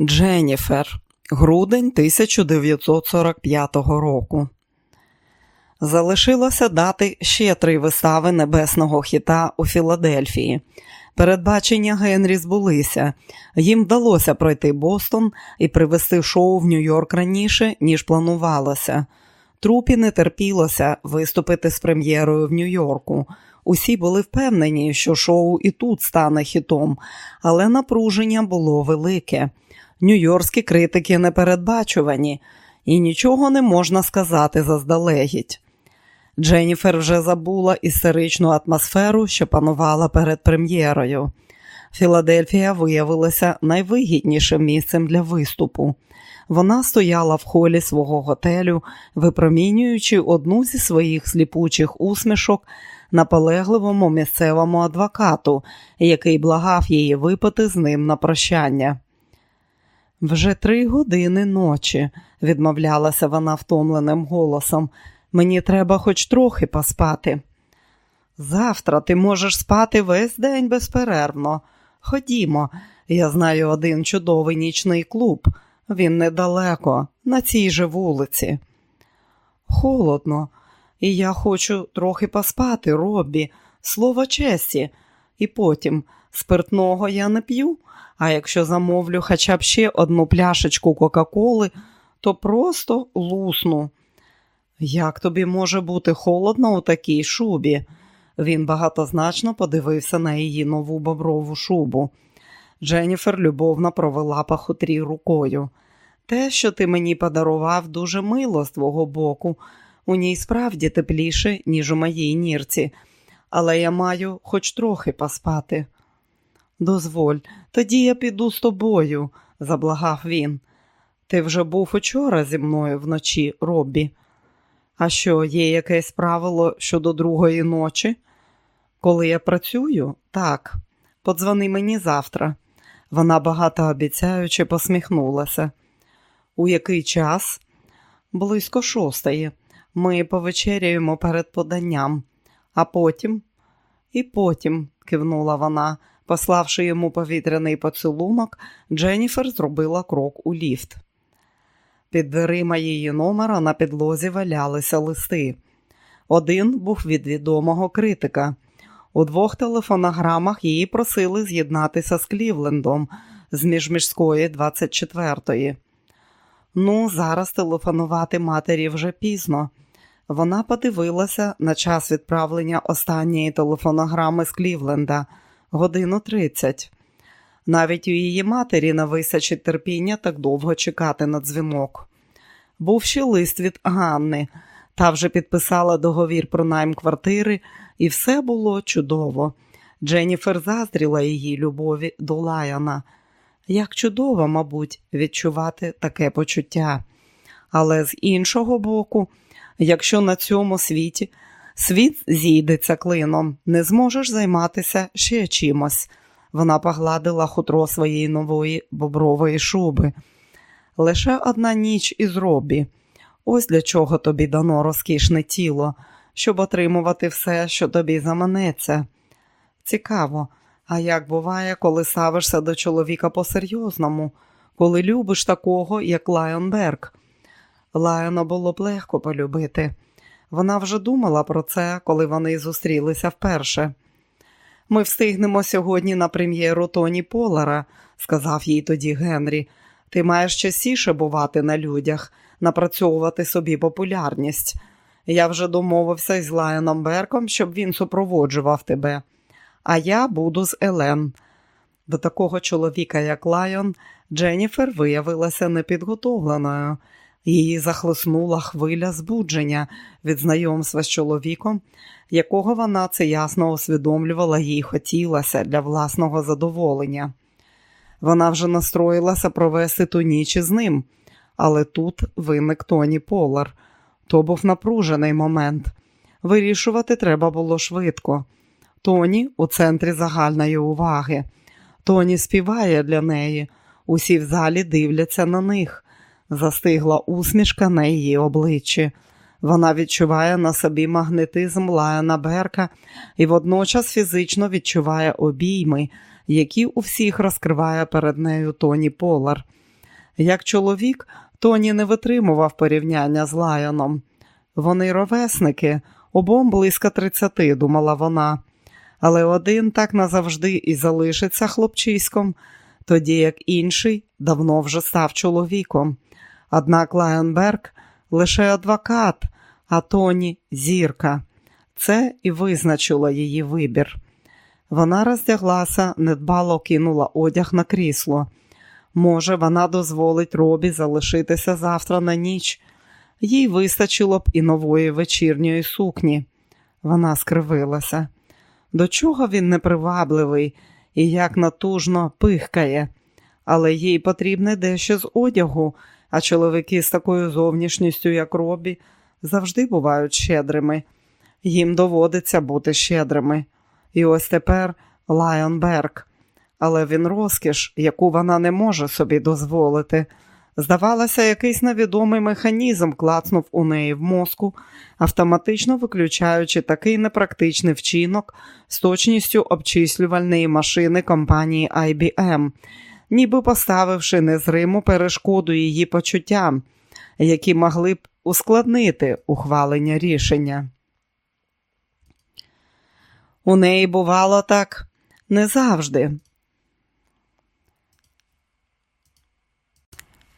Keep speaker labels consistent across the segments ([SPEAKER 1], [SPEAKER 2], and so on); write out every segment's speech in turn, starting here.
[SPEAKER 1] Дженніфер, грудень 1945 року. Залишилося дати ще три вистави небесного хіта у Філадельфії. Передбачення Генрі збулися. Їм вдалося пройти Бостон і привезти шоу в Нью-Йорк раніше, ніж планувалося. Трупі не терпілося виступити з прем'єрою в Нью-Йорку. Усі були впевнені, що шоу і тут стане хітом, але напруження було велике. Нью-Йоркські критики непередбачувані, і нічого не можна сказати заздалегідь. Дженніфер вже забула істеричну атмосферу, що панувала перед прем'єрою. Філадельфія виявилася найвигіднішим місцем для виступу. Вона стояла в холі свого готелю, випромінюючи одну зі своїх сліпучих усмішок наполегливому місцевому адвокату, який благав її випити з ним на прощання. Вже три години ночі, відмовлялася вона втомленим голосом. Мені треба хоч трохи поспати. Завтра ти можеш спати весь день безперервно. Ходімо, я знаю один чудовий нічний клуб. Він недалеко, на цій же вулиці. Холодно, і я хочу трохи поспати, Робі, слово честі, і потім спиртного я не п'ю, а якщо замовлю хоча б ще одну пляшечку Кока-Коли, то просто лусну. Як тобі може бути холодно у такій шубі? Він багатозначно подивився на її нову боброву шубу. Дженніфер любовно провела по хутрі рукою. Те, що ти мені подарував, дуже мило з твого боку. У ній справді тепліше, ніж у моїй нірці, але я маю хоч трохи поспати. Дозволь, тоді я піду з тобою, заблагав він. Ти вже був учора зі мною вночі, Роббі. А що, є якесь правило щодо другої ночі? Коли я працюю, так, подзвони мені завтра. Вона багатообіцяючи посміхнулася. У який час? Близько шостої. Ми повечеряємо перед поданням, а потім, і потім, кивнула вона, пославши йому повітряний поцілунок, Дженніфер зробила крок у ліфт. Під дверима її номера на підлозі валялися листи. Один був від відомого критика. У двох телефонограмах її просили з'єднатися з Клівлендом з міжміжської 24-ї. Ну, зараз телефонувати матері вже пізно. Вона подивилася на час відправлення останньої телефонограми з Клівленда годину 30. Навіть у її матері не висачить терпіння так довго чекати на дзвінок. Був ще лист від Ганни, та вже підписала договір про найм квартири, і все було чудово. Дженніфер заздріла її любові до Лаяна. Як чудово, мабуть, відчувати таке почуття. Але з іншого боку, якщо на цьому світі світ зійдеться клином, не зможеш займатися ще чимось. Вона погладила хутро своєї нової бобрової шуби. Лише одна ніч із робі. Ось для чого тобі дано розкішне тіло, щоб отримувати все, що тобі заманеться. Цікаво, а як буває, коли ставишся до чоловіка по-серйозному, коли любиш такого, як Лайон Берг? Лайона було б легко полюбити. Вона вже думала про це, коли вони зустрілися вперше. Ми встигнемо сьогодні на прем'єру Тоні Полара, сказав їй тоді Генрі. Ти маєш частіше бувати на людях, напрацьовувати собі популярність. Я вже домовився із Лайоном Берком, щоб він супроводжував тебе, а я буду з Елен. До такого чоловіка, як Лайон, Дженніфер виявилася непідготовленою. Її захлиснула хвиля збудження від знайомства з чоловіком, якого вона це ясно усвідомлювала, їй хотілося для власного задоволення. Вона вже настроїлася провести ту ніч із ним, але тут виник Тоні Полар. То був напружений момент. Вирішувати треба було швидко. Тоні у центрі загальної уваги. Тоні співає для неї. Усі в залі дивляться на них. Застигла усмішка на її обличчі. Вона відчуває на собі магнетизм Лаяна Берка і водночас фізично відчуває обійми, які у всіх розкриває перед нею Тоні Полар. Як чоловік, Тоні не витримував порівняння з Лайоном. Вони ровесники, обом близько тридцяти, думала вона, але один так назавжди і залишиться хлопчиськом, тоді як інший давно вже став чоловіком. Однак Лайонберг лише адвокат, а Тоні зірка. Це і визначило її вибір. Вона роздяглася, недбало кинула одяг на крісло. Може, вона дозволить Робі залишитися завтра на ніч. Їй вистачило б і нової вечірньої сукні. Вона скривилася. До чого він непривабливий і як натужно пихкає, але їй потрібне дещо з одягу, а чоловіки з такою зовнішністю, як Робі, завжди бувають щедрими. Їм доводиться бути щедрими. І ось тепер Лайонберг. Але він розкіш, яку вона не може собі дозволити. Здавалося, якийсь невідомий механізм клацнув у неї в мозку, автоматично виключаючи такий непрактичний вчинок з точністю обчислювальної машини компанії IBM, ніби поставивши незриму перешкоду її почуттям, які могли б ускладнити ухвалення рішення. У неї бувало так не завжди.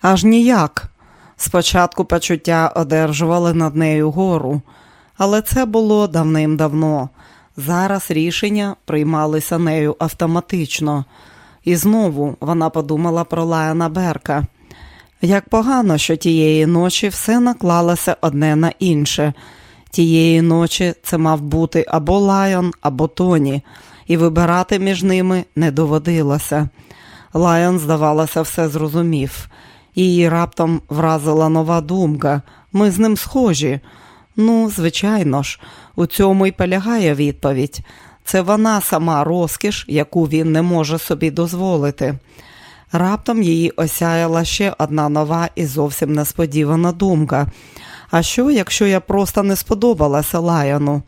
[SPEAKER 1] Аж ніяк. Спочатку почуття одержували над нею гору, але це було давним-давно. Зараз рішення приймалися нею автоматично. І знову вона подумала про Лайона Берка. Як погано, що тієї ночі все наклалося одне на інше. Тієї ночі це мав бути або Лайон, або Тоні, і вибирати між ними не доводилося. Лайон, здавалося, все зрозумів. Її раптом вразила нова думка. Ми з ним схожі. Ну, звичайно ж, у цьому й полягає відповідь. Це вона сама розкіш, яку він не може собі дозволити. Раптом її осяяла ще одна нова і зовсім несподівана думка. А що, якщо я просто не сподобалася Лаяну?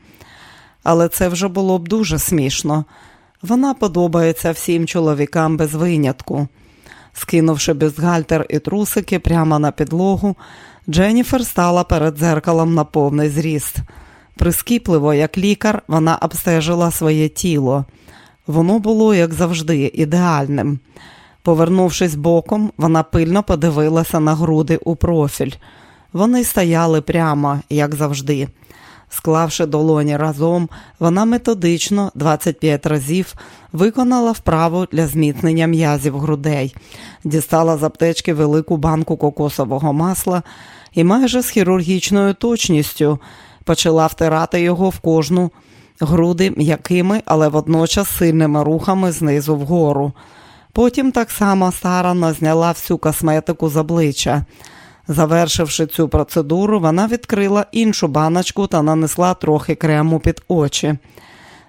[SPEAKER 1] Але це вже було б дуже смішно. Вона подобається всім чоловікам без винятку. Скинувши бюстгальтер і трусики прямо на підлогу, Дженніфер стала перед дзеркалом на повний зріст. Прискіпливо, як лікар, вона обстежила своє тіло. Воно було, як завжди, ідеальним. Повернувшись боком, вона пильно подивилася на груди у профіль. Вони стояли прямо, як завжди. Склавши долоні разом, вона методично 25 разів виконала вправу для зміцнення м'язів грудей, дістала з аптечки велику банку кокосового масла і майже з хірургічною точністю почала втирати його в кожну груди м'якими, але водночас сильними рухами знизу вгору. Потім так само старанно зняла всю косметику з обличчя. Завершивши цю процедуру, вона відкрила іншу баночку та нанесла трохи крему під очі.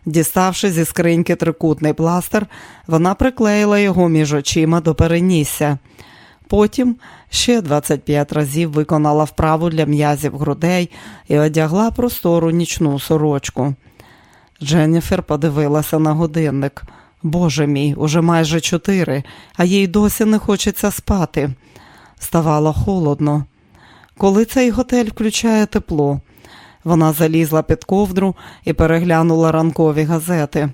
[SPEAKER 1] Діставши зі скриньки трикутний пластир, вона приклеїла його між очима до перенісся. Потім ще 25 разів виконала вправу для м'язів грудей і одягла простору нічну сорочку. Дженніфер подивилася на годинник. Боже мій, уже майже чотири, а їй досі не хочеться спати. Ставало холодно. Коли цей готель включає тепло, вона залізла під ковдру і переглянула ранкові газети.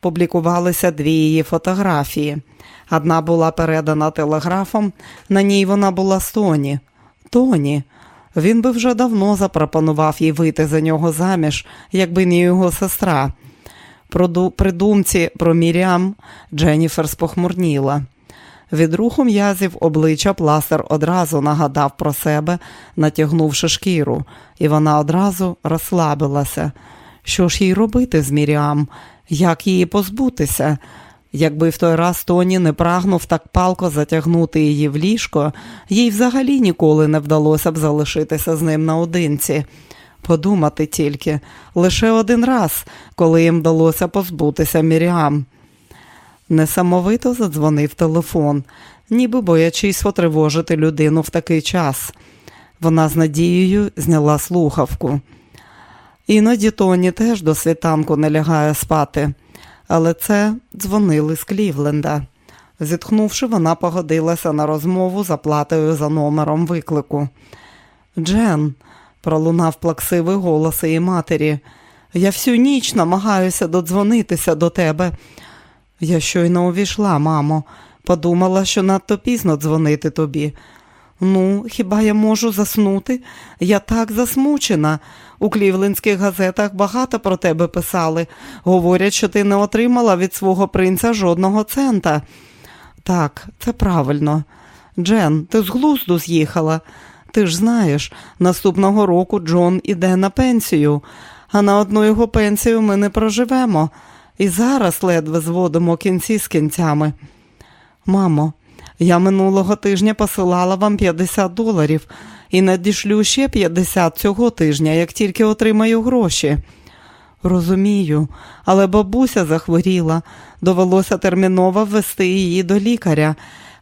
[SPEAKER 1] Публікувалися дві її фотографії. Одна була передана телеграфом, на ній вона була з Тоні. Тоні. Він би вже давно запропонував їй вийти за нього заміж, якби не його сестра. При думці про Мірям Дженніфер спохмурніла. Від руху м'язів обличчя пластир одразу нагадав про себе, натягнувши шкіру, і вона одразу розслабилася. Що ж їй робити з Міріам? Як її позбутися? Якби в той раз Тоні не прагнув так палко затягнути її в ліжко, їй взагалі ніколи не вдалося б залишитися з ним наодинці. Подумати тільки лише один раз, коли їм вдалося позбутися Міріам. Несамовито задзвонив телефон, ніби боячись потривожити людину в такий час. Вона з надією зняла слухавку. Іноді Тоні теж до світанку не лягає спати, але це дзвонили з Клівленда. Зітхнувши, вона погодилася на розмову за платою за номером виклику. Джен, пролунав плаксивий голос її матері, я всю ніч намагаюся додзвонитися до тебе. Я щойно увійшла, мамо, подумала, що надто пізно дзвонити тобі. Ну, хіба я можу заснути? Я так засмучена. У клівлендських газетах багато про тебе писали. Говорять, що ти не отримала від свого принца жодного цента. Так, це правильно. Джен, ти з глузду з'їхала. Ти ж знаєш, наступного року Джон іде на пенсію, а на одну його пенсію ми не проживемо. І зараз ледве зводимо кінці з кінцями. Мамо, я минулого тижня посилала вам 50 доларів і надішлю ще 50 цього тижня, як тільки отримаю гроші. Розумію, але бабуся захворіла, довелося терміново ввести її до лікаря.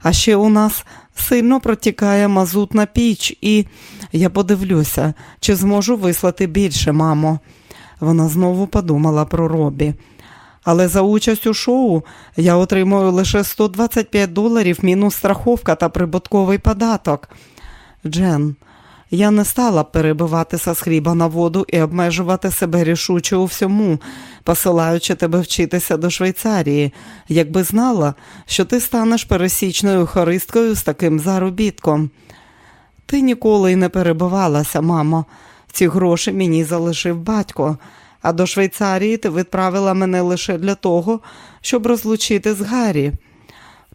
[SPEAKER 1] А ще у нас сильно протікає мазутна піч, і я подивлюся, чи зможу вислати більше, мамо. Вона знову подумала про робі. Але за участь у шоу я отримую лише 125 доларів мінус страховка та прибутковий податок. Джен, я не стала перебиватися з хліба на воду і обмежувати себе рішуче у всьому, посилаючи тебе вчитися до Швейцарії, якби знала, що ти станеш пересічною хористкою з таким заробітком. Ти ніколи й не перебивалася, мамо. Ці гроші мені залишив батько, а до Швейцарії ти відправила мене лише для того, щоб розлучити з Гаррі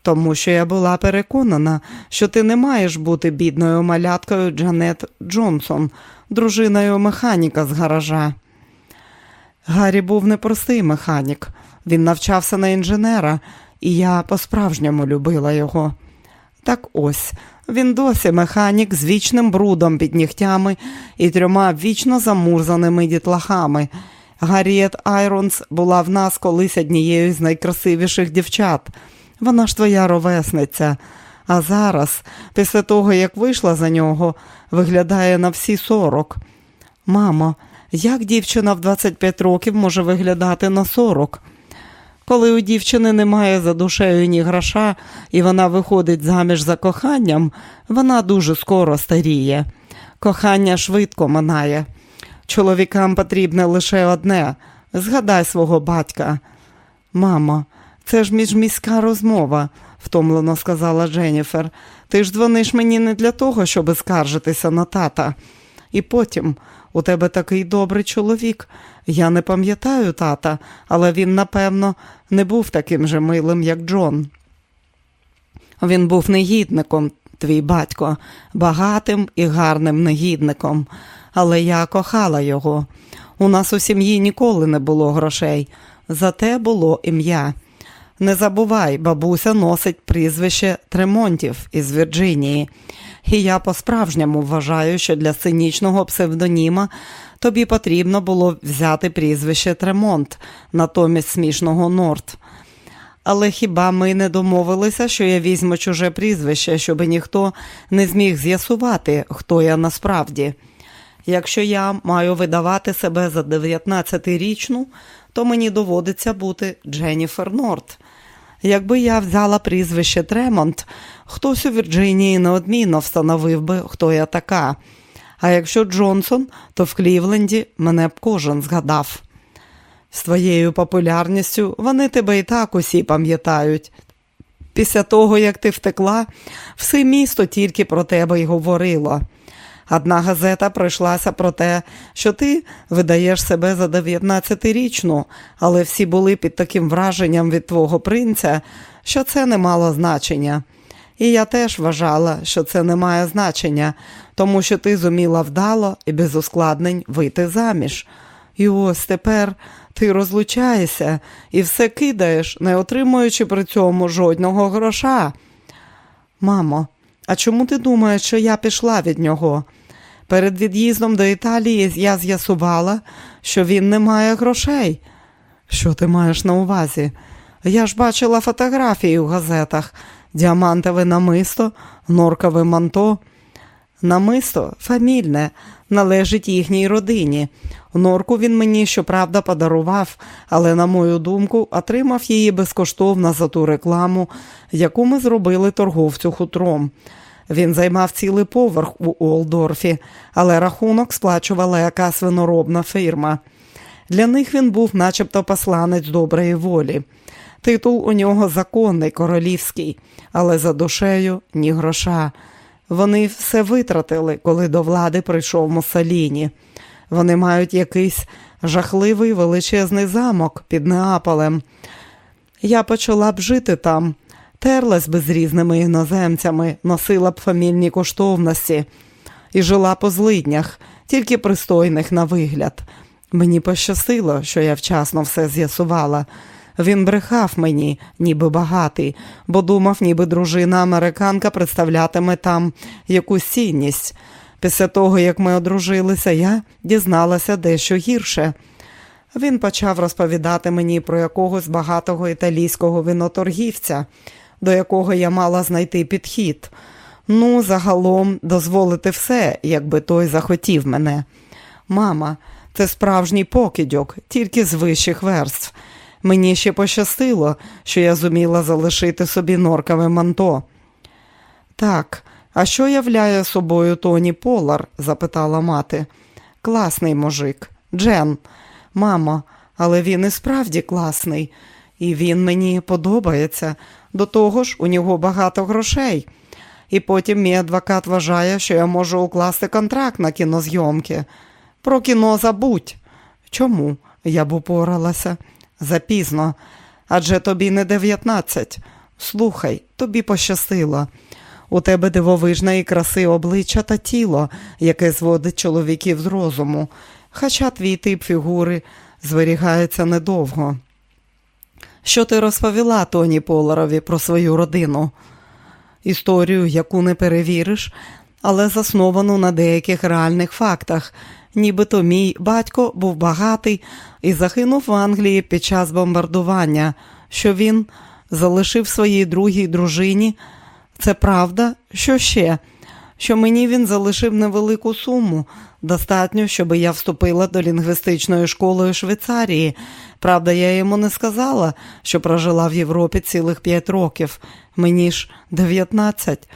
[SPEAKER 1] тому що я була переконана, що ти не маєш бути бідною маляткою Джанет Джонсон, дружиною механіка з гаража. Гаррі був непростий механік, він навчався на інженера, і я по-справжньому любила його. Так ось він досі механік з вічним брудом під нігтями і трьома вічно замурзаними дітлахами. Гарріет Айронс була в нас колись однією з найкрасивіших дівчат. Вона ж твоя ровесниця. А зараз, після того, як вийшла за нього, виглядає на всі сорок. Мамо, як дівчина в 25 років може виглядати на сорок? Коли у дівчини немає за душею ні гроша, і вона виходить заміж за коханням, вона дуже скоро старіє. Кохання швидко минає. Чоловікам потрібне лише одне згадай свого батька. Мамо, це ж міжміська розмова, втомлено сказала Дженніфер. Ти ж дзвониш мені не для того, щоб скаржитися на тата. І потім у тебе такий добрий чоловік. Я не пам'ятаю тата, але він, напевно, не був таким же милим, як Джон. Він був негідником, твій батько, багатим і гарним негідником, але я кохала його. У нас у сім'ї ніколи не було грошей, зате було ім'я. Не забувай, бабуся носить прізвище Тремонтів із Вірджинії, і я по-справжньому вважаю, що для синічного псевдоніма тобі потрібно було взяти прізвище Тремонт натомість смішного Норт. Але хіба ми не домовилися, що я візьму чуже прізвище, щоб ніхто не зміг з'ясувати, хто я насправді? Якщо я маю видавати себе за 19-річну, то мені доводиться бути Дженніфер Норт. Якби я взяла прізвище Тремонт, хтось у Вірджинії неодмінно встановив би, хто я така. А якщо Джонсон, то в Клівленді мене б кожен згадав. З твоєю популярністю вони тебе і так усі пам'ятають. Після того, як ти втекла, все місто тільки про тебе й говорило. Одна газета пройшлася про те, що ти видаєш себе за 19-річну, але всі були під таким враженням від твого принця, що це не мало значення. І я теж вважала, що це не має значення, тому що ти зуміла вдало і без ускладнень вийти заміж. І ось тепер ти розлучаєшся і все кидаєш, не отримуючи при цьому жодного гроша. Мамо, а чому ти думаєш, що я пішла від нього? Перед від'їздом до Італії я з'ясувала, що він не має грошей. Що ти маєш на увазі? Я ж бачила фотографії у газетах, діамантове намисто, норкове манто. Намисто фамільне, належить їхній родині. Норку він мені, щоправда, подарував, але, на мою думку, отримав її безкоштовно за ту рекламу, яку ми зробили торговцю хутром. Він займав цілий поверх у Олдорфі, але рахунок сплачувала якась виноробна фірма. Для них він був, начебто, посланець доброї волі. Титул у нього законний, королівський, але за душею ні гроша. Вони все витратили, коли до влади прийшов Муссоліні. Вони мають якийсь жахливий величезний замок під Неаполем. Я почала б жити там, терлась би з різними іноземцями, носила б фамільні коштовності і жила по злиднях, тільки пристойних на вигляд. Мені пощастило, що я вчасно все з'ясувала. Він брехав мені, ніби багатий, бо думав, ніби дружина американка представлятиме там якусь цінність. Після того, як ми одружилися, я дізналася дещо гірше. Він почав розповідати мені про якогось багатого італійського виноторгівця, до якого я мала знайти підхід. Ну, загалом, дозволити все, якби той захотів мене. Мама, це справжній покидьок, тільки з вищих верств. Мені ще пощастило, що я зуміла залишити собі норкове манто. Так, а що являє собою Тоні Полар? запитала мати. Класний мужик. Джен, мамо, але він і справді класний, і він мені подобається. До того ж, у нього багато грошей. І потім мій адвокат вважає, що я можу укласти контракт на кінозйомки. Про кіно забудь. Чому? Я б упоралася. Запізно, адже тобі не дев'ятнадцять. Слухай, тобі пощастило. У тебе дивовижної краси обличчя та тіло, яке зводить чоловіків з розуму, хоча твій тип фігури зберігається недовго. Що ти розповіла Тоні Поларові про свою родину? Історію, яку не перевіриш, але засновану на деяких реальних фактах, нібито мій батько був багатий і загинув в Англії під час бомбардування, що він залишив своїй другій дружині. Це правда, що ще? Що мені він залишив невелику суму, достатньо, щоб я вступила до лінгвістичної школи у Швейцарії. Правда, я йому не сказала, що прожила в Європі цілих п'ять років, мені ж дев'ятнадцять.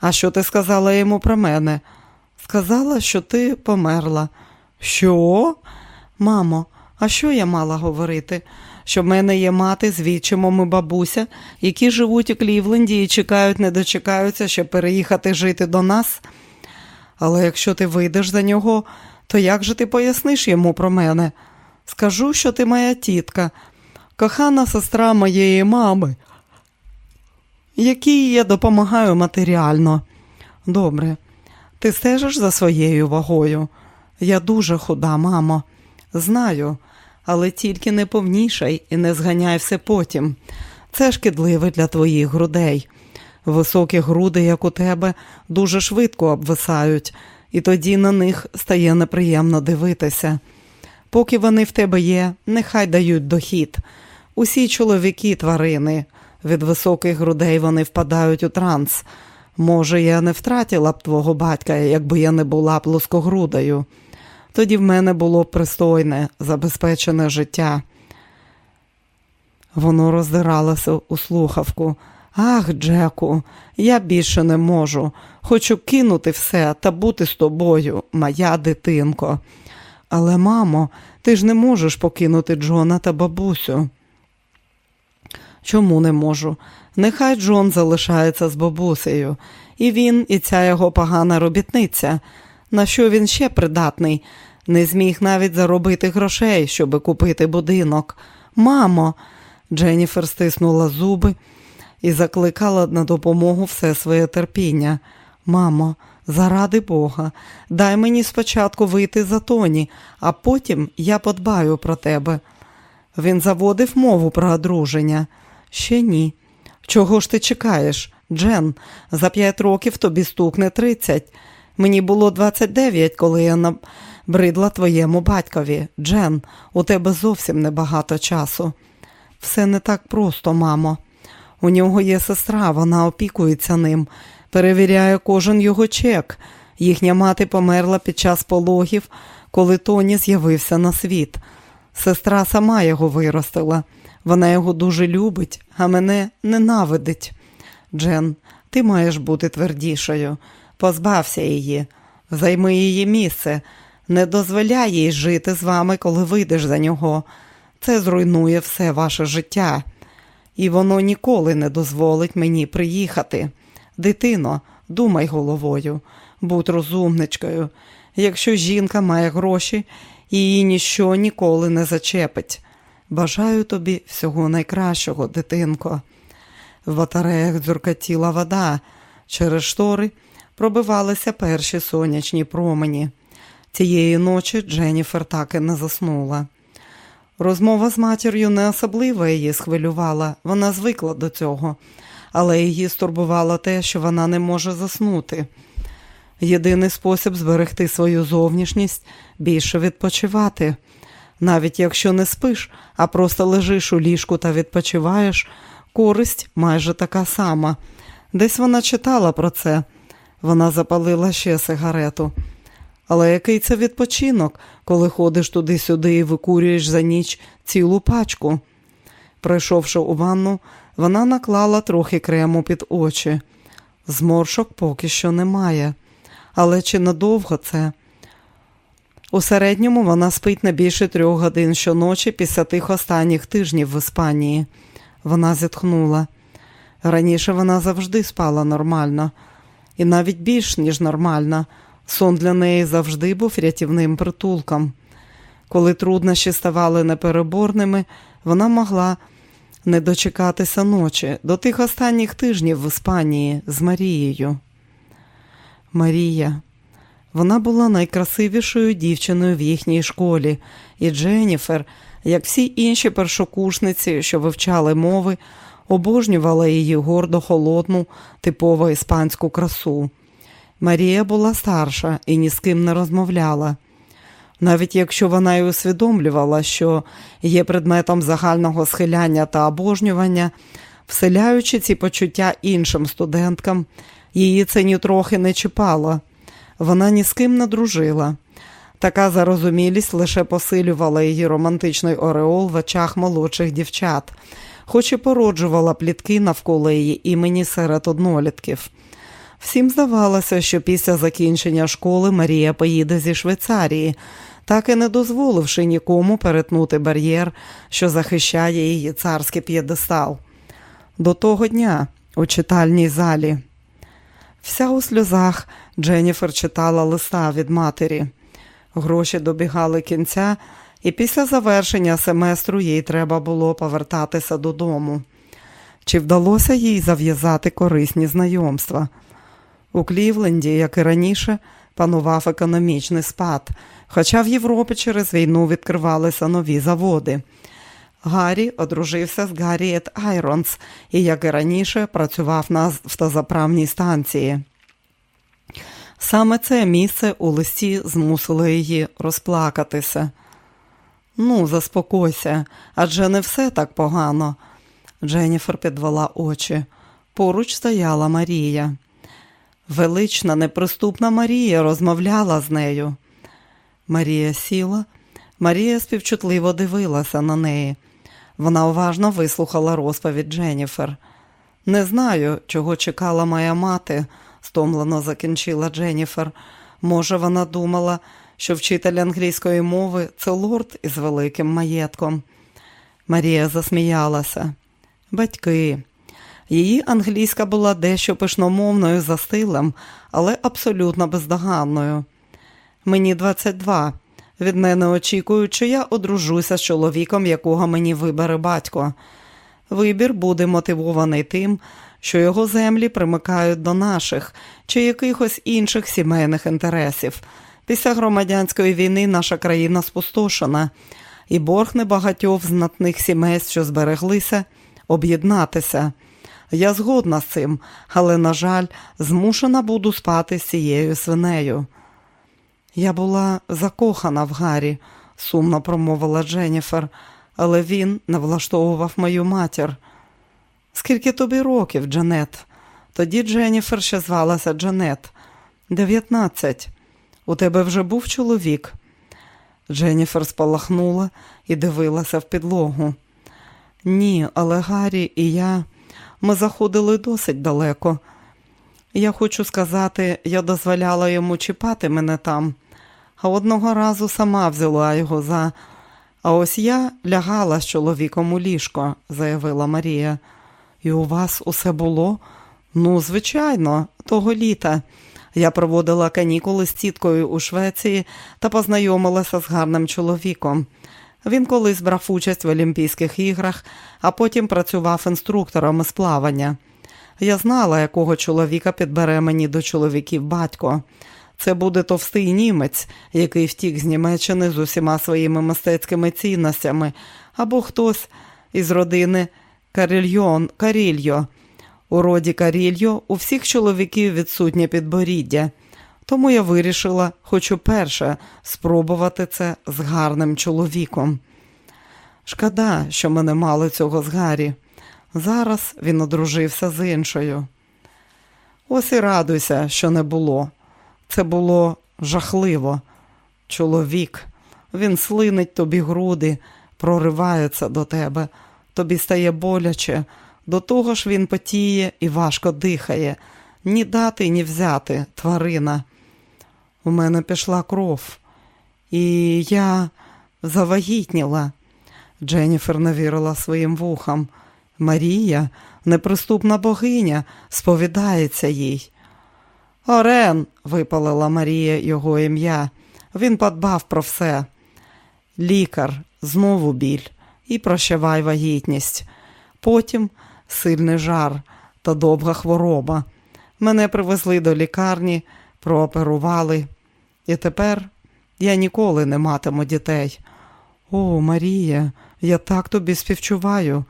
[SPEAKER 1] А що ти сказала йому про мене? Сказала, що ти померла. Що? Мамо, а що я мала говорити? Що в мене є мати з відчимом і бабуся, які живуть у Клівленді і чекають, не дочекаються, щоб переїхати жити до нас. Але якщо ти вийдеш за нього, то як же ти поясниш йому про мене? Скажу, що ти моя тітка, кохана сестра моєї мами, якій я допомагаю матеріально. Добре, ти стежиш за своєю вагою. Я дуже худа, мамо. Знаю, але тільки не повнішай і не зганяй все потім. Це шкідливе для твоїх грудей. Високі груди, як у тебе, дуже швидко обвисають, і тоді на них стає неприємно дивитися. Поки вони в тебе є, нехай дають дохід. Усі чоловіки тварини. Від високих грудей вони впадають у транс. Може, я не втратила б твого батька, якби я не була плоскогрудою. Тоді в мене було пристойне, забезпечене життя. Воно роздиралося у слухавку. Ах, Джеку, я більше не можу. Хочу кинути все та бути з тобою, моя дитинко. Але, мамо, ти ж не можеш покинути Джона та бабусю. Чому не можу? Нехай Джон залишається з бабусею, і він, і ця його погана робітниця. На що він ще придатний? Не зміг навіть заробити грошей, щоби купити будинок. Мамо, Дженніфер стиснула зуби і закликала на допомогу все своє терпіння. Мамо, заради Бога, дай мені спочатку вийти за тоні, а потім я подбаю про тебе. Він заводив мову про одруження. Ще ні. Чого ж ти чекаєш? Джен, за п'ять років тобі стукне тридцять. Мені було двадцять дев'ять, коли я набридла твоєму батькові. Джен, у тебе зовсім небагато часу. Все не так просто, мамо. У нього є сестра, вона опікується ним, перевіряє кожен його чек. Їхня мати померла під час пологів, коли Тоні з'явився на світ. Сестра сама його виростила. Вона його дуже любить, а мене ненавидить. Джен, ти маєш бути твердішою. Позбався її, займи її місце, не дозволяй їй жити з вами, коли вийдеш за нього. Це зруйнує все ваше життя, і воно ніколи не дозволить мені приїхати. Дитино, думай головою, будь розумничкою. Якщо жінка має гроші, її ніщо ніколи не зачепить. Бажаю тобі всього найкращого, дитинко. В батареях дзюркотіла вода, через штори пробивалися перші сонячні промені. Цієї ночі Дженніфер так і не заснула. Розмова з матір'ю не особливо її схвилювала, вона звикла до цього, але її стурбувало те, що вона не може заснути. Єдиний спосіб зберегти свою зовнішність більше відпочивати. Навіть якщо не спиш, а просто лежиш у ліжку та відпочиваєш, користь майже така сама. Десь вона читала про це. Вона запалила ще сигарету. Але який це відпочинок, коли ходиш туди-сюди і викурюєш за ніч цілу пачку? Пройшовши у ванну, вона наклала трохи крему під очі. Зморшок поки що немає. Але чи надовго це? У середньому вона спить не більше трьох годин щоночі після тих останніх тижнів в Іспанії. Вона зітхнула. Раніше вона завжди спала нормально, і навіть більш ніж нормально. Сон для неї завжди був рятівним притулком. Коли труднощі ставали непереборними, вона могла не дочекатися ночі до тих останніх тижнів в Іспанії з Марією. Марія. Вона була найкрасивішою дівчиною в їхній школі, і Дженніфер, як всі інші першокурсниці, що вивчали мови, обожнювала її гордо холодну, типово іспанську красу. Марія була старша і ні з ким не розмовляла. Навіть якщо вона й усвідомлювала, що є предметом загального схиляння та обожнювання, вселяючи ці почуття іншим студенткам, її це нітрохи не чіпало. Вона ні з ким не дружила. Така зарозумілість лише посилювала її романтичний ореол в очах молодших дівчат, хоч і породжувала плітки навколо її імені серед однолітків. Всім здавалося, що після закінчення школи Марія поїде зі Швейцарії, так і не дозволивши нікому перетнути бар'єр, що захищає її царський п'єдестал. До того дня у читальній залі. Вся у сльозах Дженніфер читала листа від матері. Гроші добігали кінця, і після завершення семестру їй треба було повертатися додому. Чи вдалося їй зав'язати корисні знайомства? У Клівленді, як і раніше, панував економічний спад, хоча в Європі через війну відкривалися нові заводи. Гаррі одружився з Гарріет Айронс і, як і раніше, працював на автозаправній станції. Саме це місце у листі змусило її розплакатися. Ну, заспокойся, адже не все так погано. Дженніфер підвела очі. Поруч стояла Марія. Велична, неприступна Марія розмовляла з нею. Марія сіла, Марія співчутливо дивилася на неї. Вона уважно вислухала розповідь Дженніфер. Не знаю, чого чекала моя мати, стомлено закінчила Дженніфер. Може, вона думала, що вчитель англійської мови це лорд із великим маєтком. Марія засміялася. Батьки. Її англійська була дещо пишномовною за стилем, але абсолютно бездоганною. Мені 22. Від мене очікують, що я одружуся з чоловіком, якого мені вибере батько. Вибір буде мотивований тим, що його землі примикають до наших чи якихось інших сімейних інтересів. Після громадянської війни наша країна спустошена, і борг небагатьох знатних сімей, що збереглися, об'єднатися. Я згодна з цим, але, на жаль, змушена буду спати з цією свинею. Я була закохана в Гаррі, сумно промовила Дженніфер, але він не влаштовував мою матір. Скільки тобі років, Джанет? Тоді Дженніфер ще звалася Джанет. Дев'ятнадцять. У тебе вже був чоловік. Дженніфер спалахнула і дивилася в підлогу. Ні, але Гаррі і я ми заходили досить далеко. Я хочу сказати, я дозволяла йому чіпати мене там, а одного разу сама взяла його за. А ось я лягала з чоловіком у ліжко, заявила Марія. І у вас усе було? Ну, звичайно, того літа. Я проводила канікули з тіткою у Швеції та познайомилася з гарним чоловіком. Він колись брав участь в Олімпійських іграх, а потім працював інструктором із плавання. Я знала, якого чоловіка підбере мені до чоловіків батько. Це буде товстий німець, який втік з Німеччини з усіма своїми мистецькими цінностями, або хтось із родини Карільйон, Карільо. У роді Карільо у всіх чоловіків відсутнє підборіддя, тому я вирішила, хочу перше, спробувати це з гарним чоловіком. Шкода, що ми не мали цього з Гаррі. Зараз він одружився з іншою. Ось і радуйся, що не було. Це було жахливо. Чоловік, він слинить тобі груди, проривається до тебе, тобі стає боляче. До того ж він потіє і важко дихає, ні дати, ні взяти, тварина. У мене пішла кров, і я завагітніла. Дженніфер не вірила своїм вухам. Марія, неприступна богиня, сповідається їй. Орен, випалила Марія його ім'я. Він подбав про все. Лікар, знову біль і прощавай вагітність. Потім сильний жар та довга хвороба. Мене привезли до лікарні, прооперували, і тепер я ніколи не матиму дітей. О, Марія, я так тобі співчуваю.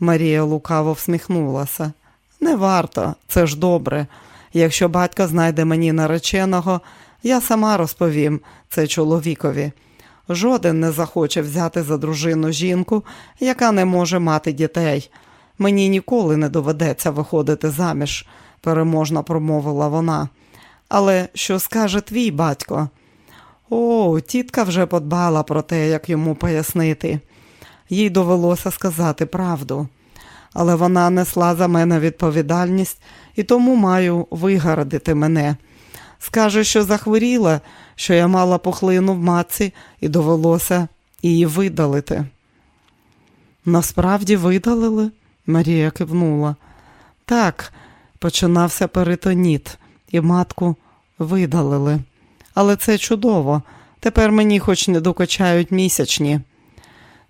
[SPEAKER 1] Марія лукаво всміхнулася. Не варто, це ж добре. Якщо батько знайде мені нареченого, я сама розповім це чоловікові. Жоден не захоче взяти за дружину жінку, яка не може мати дітей. Мені ніколи не доведеться виходити заміж, переможно промовила вона. Але що скаже твій батько? О, тітка вже подбала про те, як йому пояснити. Їй довелося сказати правду. Але вона несла за мене відповідальність і тому маю вигородити мене. Скаже, що захворіла, що я мала пухлину в матці і довелося її видалити. Насправді видалили? Марія кивнула. Так, починався перитоніт, і матку видалили. Але це чудово. Тепер мені хоч не докачають місячні.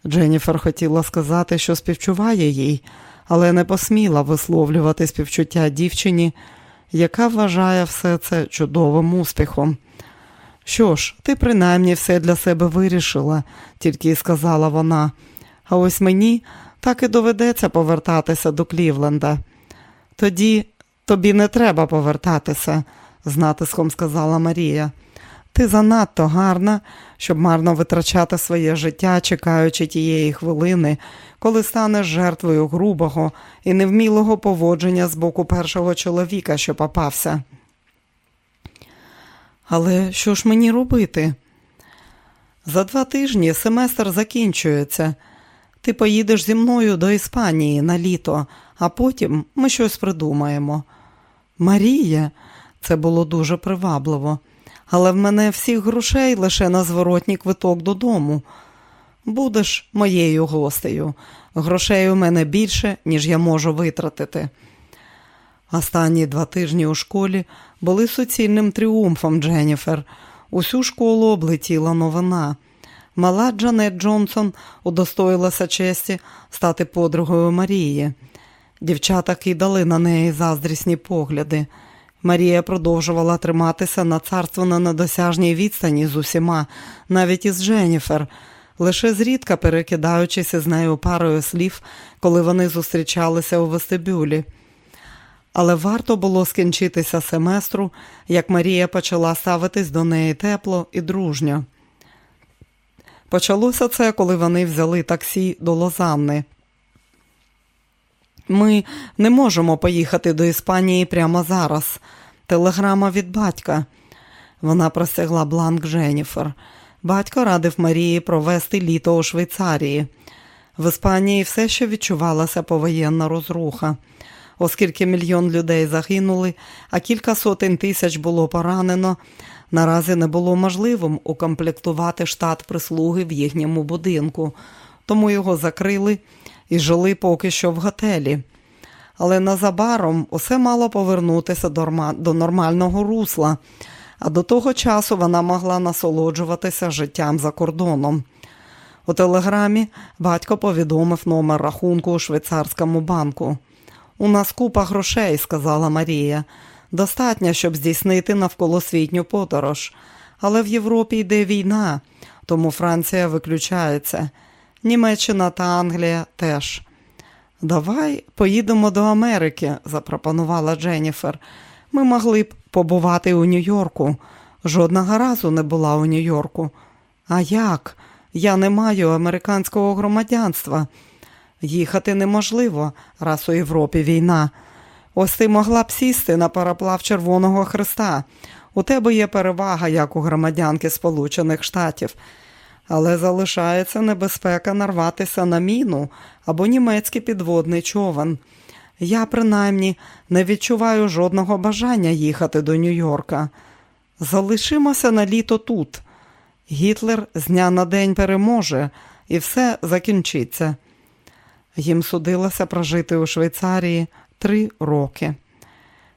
[SPEAKER 1] Дженніфер хотіла сказати, що співчуває їй, але не посміла висловлювати співчуття дівчині, яка вважає все це чудовим успіхом. Що ж, ти принаймні все для себе вирішила, тільки й сказала вона, а ось мені так і доведеться повертатися до Клівленда. Тоді тобі не треба повертатися, з натиском сказала Марія. Ти занадто гарна, щоб марно витрачати своє життя, чекаючи тієї хвилини, коли станеш жертвою грубого і невмілого поводження з боку першого чоловіка, що попався. Але що ж мені робити? За два тижні семестр закінчується. Ти поїдеш зі мною до Іспанії на літо, а потім ми щось придумаємо. Марія, це було дуже привабливо, але в мене всіх грошей лише на зворотній квиток додому. Будеш моєю гостею. Грошей у мене більше, ніж я можу витратити. Останні два тижні у школі були суцільним тріумфом Дженніфер. Усю школу облетіла новина. Мала Джанет Джонсон удостоїлася честі стати подругою Марії. Дівчата кидали на неї заздрісні погляди. Марія продовжувала триматися на царство на недосяжній відстані з усіма, навіть із Дженніфер, лише зрідка перекидаючись із нею парою слів, коли вони зустрічалися у вестибюлі. Але варто було скінчитися семестру, як Марія почала ставитись до неї тепло і дружньо. Почалося це, коли вони взяли таксі до Лозанни. Ми не можемо поїхати до Іспанії прямо зараз. телеграма від батька. Вона простягла бланк Дженніфер. Батько радив Марії провести літо у Швейцарії. В Іспанії все ще відчувалася повоєнна розруха. Оскільки мільйон людей загинули, а кілька сотень тисяч було поранено, наразі не було можливим укомплектувати штат прислуги в їхньому будинку, тому його закрили і жили поки що в готелі. Але незабаром усе мало повернутися до нормального русла, а до того часу вона могла насолоджуватися життям за кордоном. У телеграмі батько повідомив номер рахунку у швейцарському банку. У нас купа грошей, сказала Марія. Достатньо, щоб здійснити навколосвітню подорож. Але в Європі йде війна, тому Франція виключається. Німеччина та Англія теж. Давай поїдемо до Америки, запропонувала Дженніфер. Ми могли б побувати у Нью-Йорку. Жодного разу не була у Нью-Йорку. А як? Я не маю американського громадянства. Їхати неможливо, раз у Європі війна. Ось ти могла б сісти на параплав Червоного Христа. У тебе є перевага, як у громадянки Сполучених Штатів, але залишається небезпека нарватися на міну або німецький підводний човен. Я, принаймні, не відчуваю жодного бажання їхати до Нью-Йорка. Залишимося на літо тут. Гітлер з дня на день переможе і все закінчиться. Їм судилося прожити у Швейцарії три роки.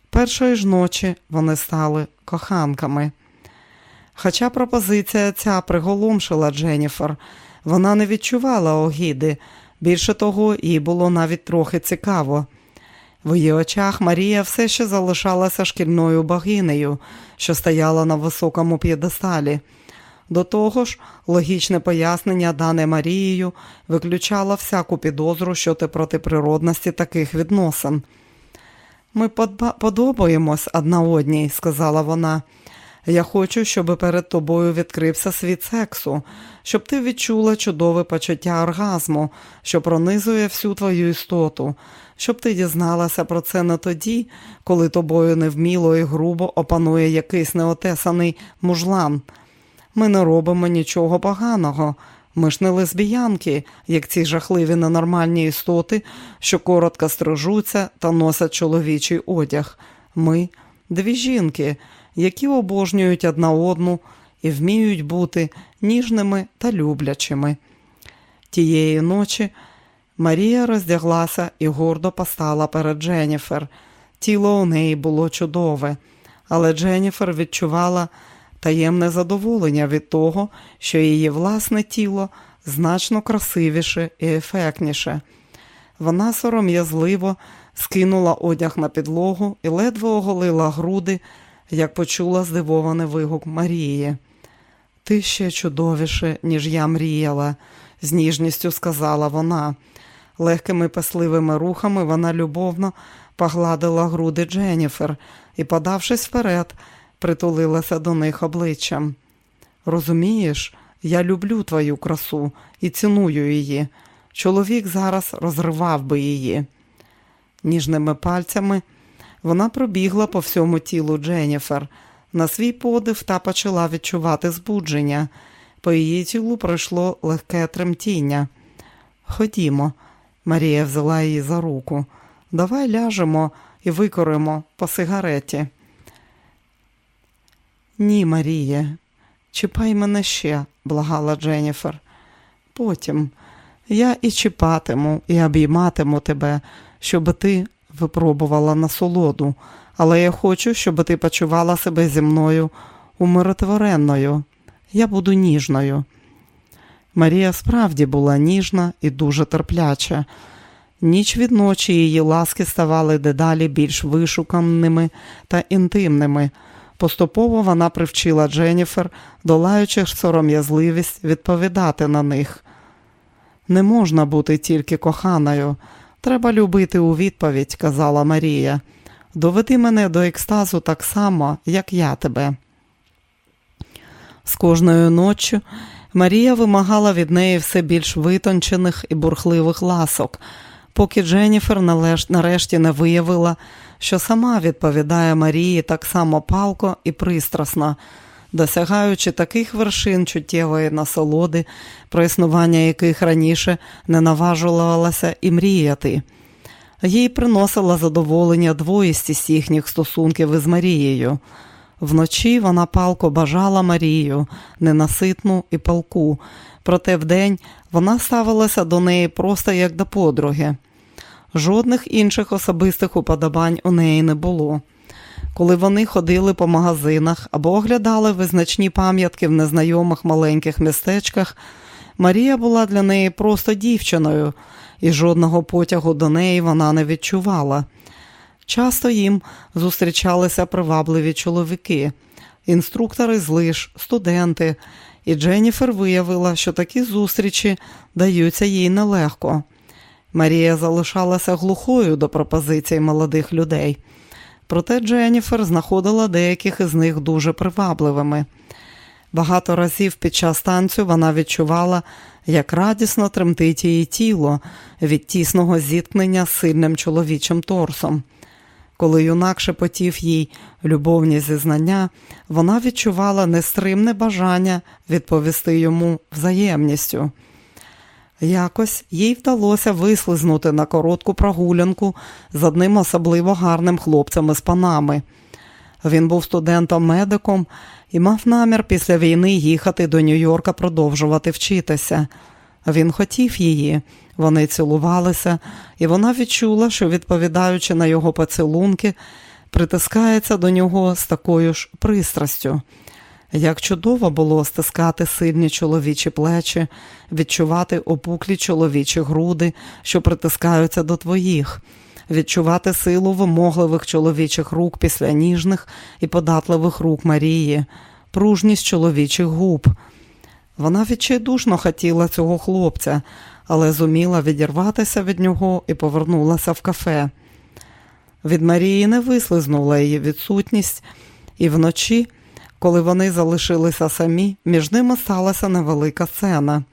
[SPEAKER 1] Першої ж ночі вони стали коханками. Хоча пропозиція ця приголомшила Дженніфер, вона не відчувала огіди, більше того, їй було навіть трохи цікаво. В її очах Марія все ще залишалася шкільною богинею, що стояла на високому п'єдесталі. До того ж, логічне пояснення, дане Марією, виключало всяку підозру щодо протиприродності таких відносин. Ми подобаємось одна одній, сказала вона. Я хочу, щоб перед тобою відкрився світ сексу, щоб ти відчула чудове почуття оргазму, що пронизує всю твою істоту, щоб ти дізналася про це не тоді, коли тобою невміло і грубо опанує якийсь неотесаний мужлан. Ми не робимо нічого поганого. Ми ж не лесбіянки, як ці жахливі ненормальні істоти, що коротко стрижуться та носять чоловічий одяг. Ми дві жінки, які обожнюють одна одну і вміють бути ніжними та люблячими. Тієї ночі Марія роздяглася і гордо постала перед Дженніфер. Тіло у неї було чудове, але Дженніфер відчувала таємне задоволення від того, що її власне тіло значно красивіше і ефектніше. Вона сором'язливо скинула одяг на підлогу і ледве оголила груди, як почула здивований вигук Марії. Ти ще чудовіше, ніж я мріяла, з ніжністю сказала вона. Легкими пасливими рухами вона любовно погладила груди Дженніфер і, подавшись вперед, притулилася до них обличчям. Розумієш, я люблю твою красу і ціную її. Чоловік зараз розривав би її. Ніжними пальцями вона пробігла по всьому тілу Дженніфер. На свій подив та почала відчувати збудження. По її тілу пройшло легке тремтіння. Ходімо, Марія взяла її за руку. Давай ляжемо і викоримо по сигареті. Ні, Маріє, чіпай мене ще, благала Дженніфер. Потім я і чіпатиму, і обійматиму тебе, щоб ти випробувала насолоду, але я хочу, щоб ти почувала себе зі мною умиротворенною. Я буду ніжною. Марія справді була ніжна і дуже терпляча. Ніч від ночі її ласки ставали дедалі більш вишуканими та інтимними. Поступово вона привчила Дженніфер, долаючи сором'язливість відповідати на них. Не можна бути тільки коханою, треба любити у відповідь, казала Марія. Доведи мене до екстазу так само, як я тебе. З кожною ноччю Марія вимагала від неї все більш витончених і бурхливих ласок, поки Дженніфер нарешті не виявила, що сама відповідає Марії так само палко і пристрасно, досягаючи таких вершин чуттєвої насолоди, про існування яких раніше не наважувалася і мріяти. Їй приносила задоволення двоїстість їхніх стосунків із Марією. Вночі вона палко бажала Марію, ненаситну і палку, проте вдень вона ставилася до неї просто як до подруги. Жодних інших особистих уподобань у неї не було. Коли вони ходили по магазинах або оглядали визначні пам'ятки в незнайомих маленьких містечках, Марія була для неї просто дівчиною, і жодного потягу до неї вона не відчувала. Часто їм зустрічалися привабливі чоловіки, інструктори з лиш, студенти, і Дженніфер виявила, що такі зустрічі даються їй нелегко. Марія залишалася глухою до пропозицій молодих людей, проте Дженніфер знаходила деяких із них дуже привабливими. Багато разів під час танцю вона відчувала, як радісно тремтить її тіло від тісного зіткнення з сильним чоловічим торсом. Коли юнак шепотів їй любовні зізнання, вона відчувала нестримне бажання відповісти йому взаємністю. Якось їй вдалося вислизнути на коротку прогулянку з одним особливо гарним хлопцем із панами. Він був студентом-медиком і мав намір після війни їхати до Нью-Йорка продовжувати вчитися. Він хотів її, вони цілувалися, і вона відчула, що, відповідаючи на його поцілунки, притискається до нього з такою ж пристрастю. Як чудово було стискати сильні чоловічі плечі, відчувати опуклі чоловічі груди, що притискаються до твоїх, відчувати силу вимогливих чоловічих рук після ніжних і податливих рук Марії, пружність чоловічих губ. Вона відчайдушно хотіла цього хлопця, але зуміла відірватися від нього і повернулася в кафе. Від Марії не вислизнула її відсутність, і вночі, коли вони залишилися самі, між ними сталася невелика сцена.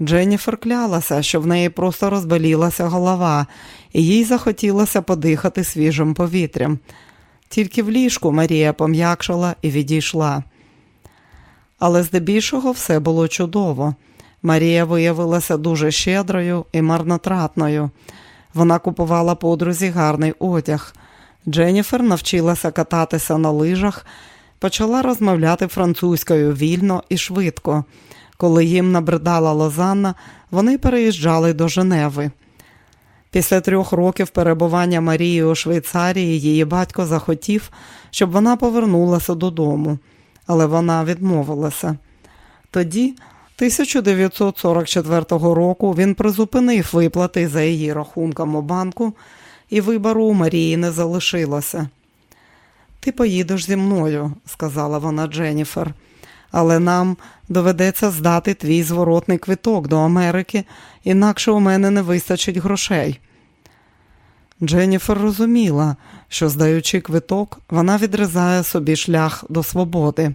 [SPEAKER 1] Дженніфер клялася, що в неї просто розболілася голова, і їй захотілося подихати свіжим повітрям. Тільки в ліжку Марія пом'якшила і відійшла. Але здебільшого все було чудово. Марія виявилася дуже щедрою і марнотратною. Вона купувала подрузі гарний одяг. Дженніфер навчилася кататися на лижах, почала розмовляти французькою вільно і швидко. Коли їм набридала Лозанна, вони переїжджали до Женеви. Після трьох років перебування Марії у Швейцарії її батько захотів, щоб вона повернулася додому, але вона відмовилася. Тоді 1944 року він призупинив виплати за її рахунком у банку, і вибору у Марії не залишилося. Ти поїдеш зі мною, сказала вона Дженніфер, але нам доведеться здати твій зворотний квиток до Америки, інакше у мене не вистачить грошей. Дженніфер розуміла, що, здаючи квиток, вона відрізає собі шлях до свободи.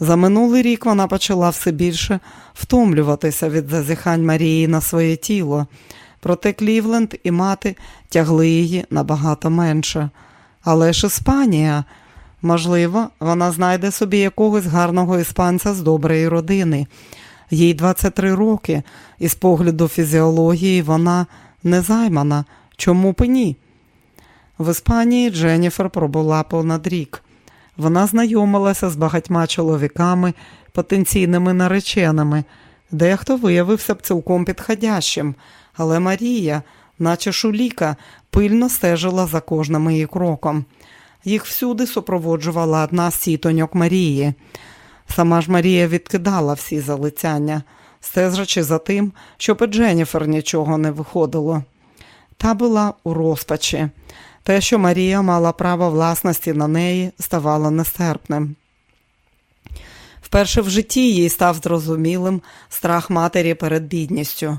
[SPEAKER 1] За минулий рік вона почала все більше втомлюватися від зазіхань Марії на своє тіло, проте Клівленд і мати тягли її набагато менше. Але ж Іспанія, можливо, вона знайде собі якогось гарного іспанця з доброї родини. Їй 23 роки, і з погляду фізіології вона не займана. Чому б ні? В Іспанії Дженніфер пробула понад рік. Вона знайомилася з багатьма чоловіками, потенційними нареченими. Дехто виявився б цілком підходящим, але Марія, наче шуліка, пильно стежила за кожним її кроком. Їх всюди супроводжувала одна з сітоньок Марії. Сама ж Марія відкидала всі залицяння, стежачи за тим, щоб і Дженніфер нічого не виходило. Та була у розпачі. Те, що Марія мала право власності на неї, ставало нестерпним. Вперше в житті їй став зрозумілим страх матері перед бідністю.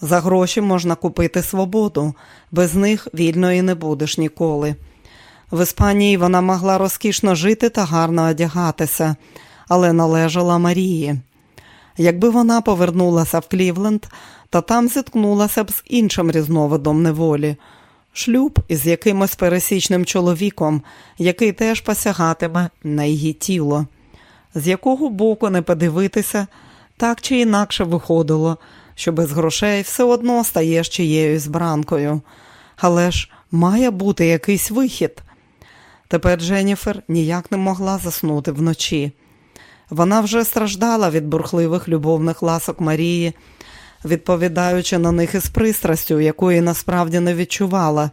[SPEAKER 1] За гроші можна купити свободу, без них вільної не будеш ніколи. В Іспанії вона могла розкішно жити та гарно одягатися, але належала Марії. Якби вона повернулася в Клівленд, то там зіткнулася б з іншим різновидом неволі шлюб із якимось пересічним чоловіком, який теж посягатиме на її тіло. З якого боку не подивитися, так чи інакше виходило, що без грошей все одно стаєш чиєюсь бранкою. Але ж має бути якийсь вихід. Тепер Дженніфер ніяк не могла заснути вночі. Вона вже страждала від бурхливих любовних ласок Марії, відповідаючи на них із пристрастю, якої насправді не відчувала,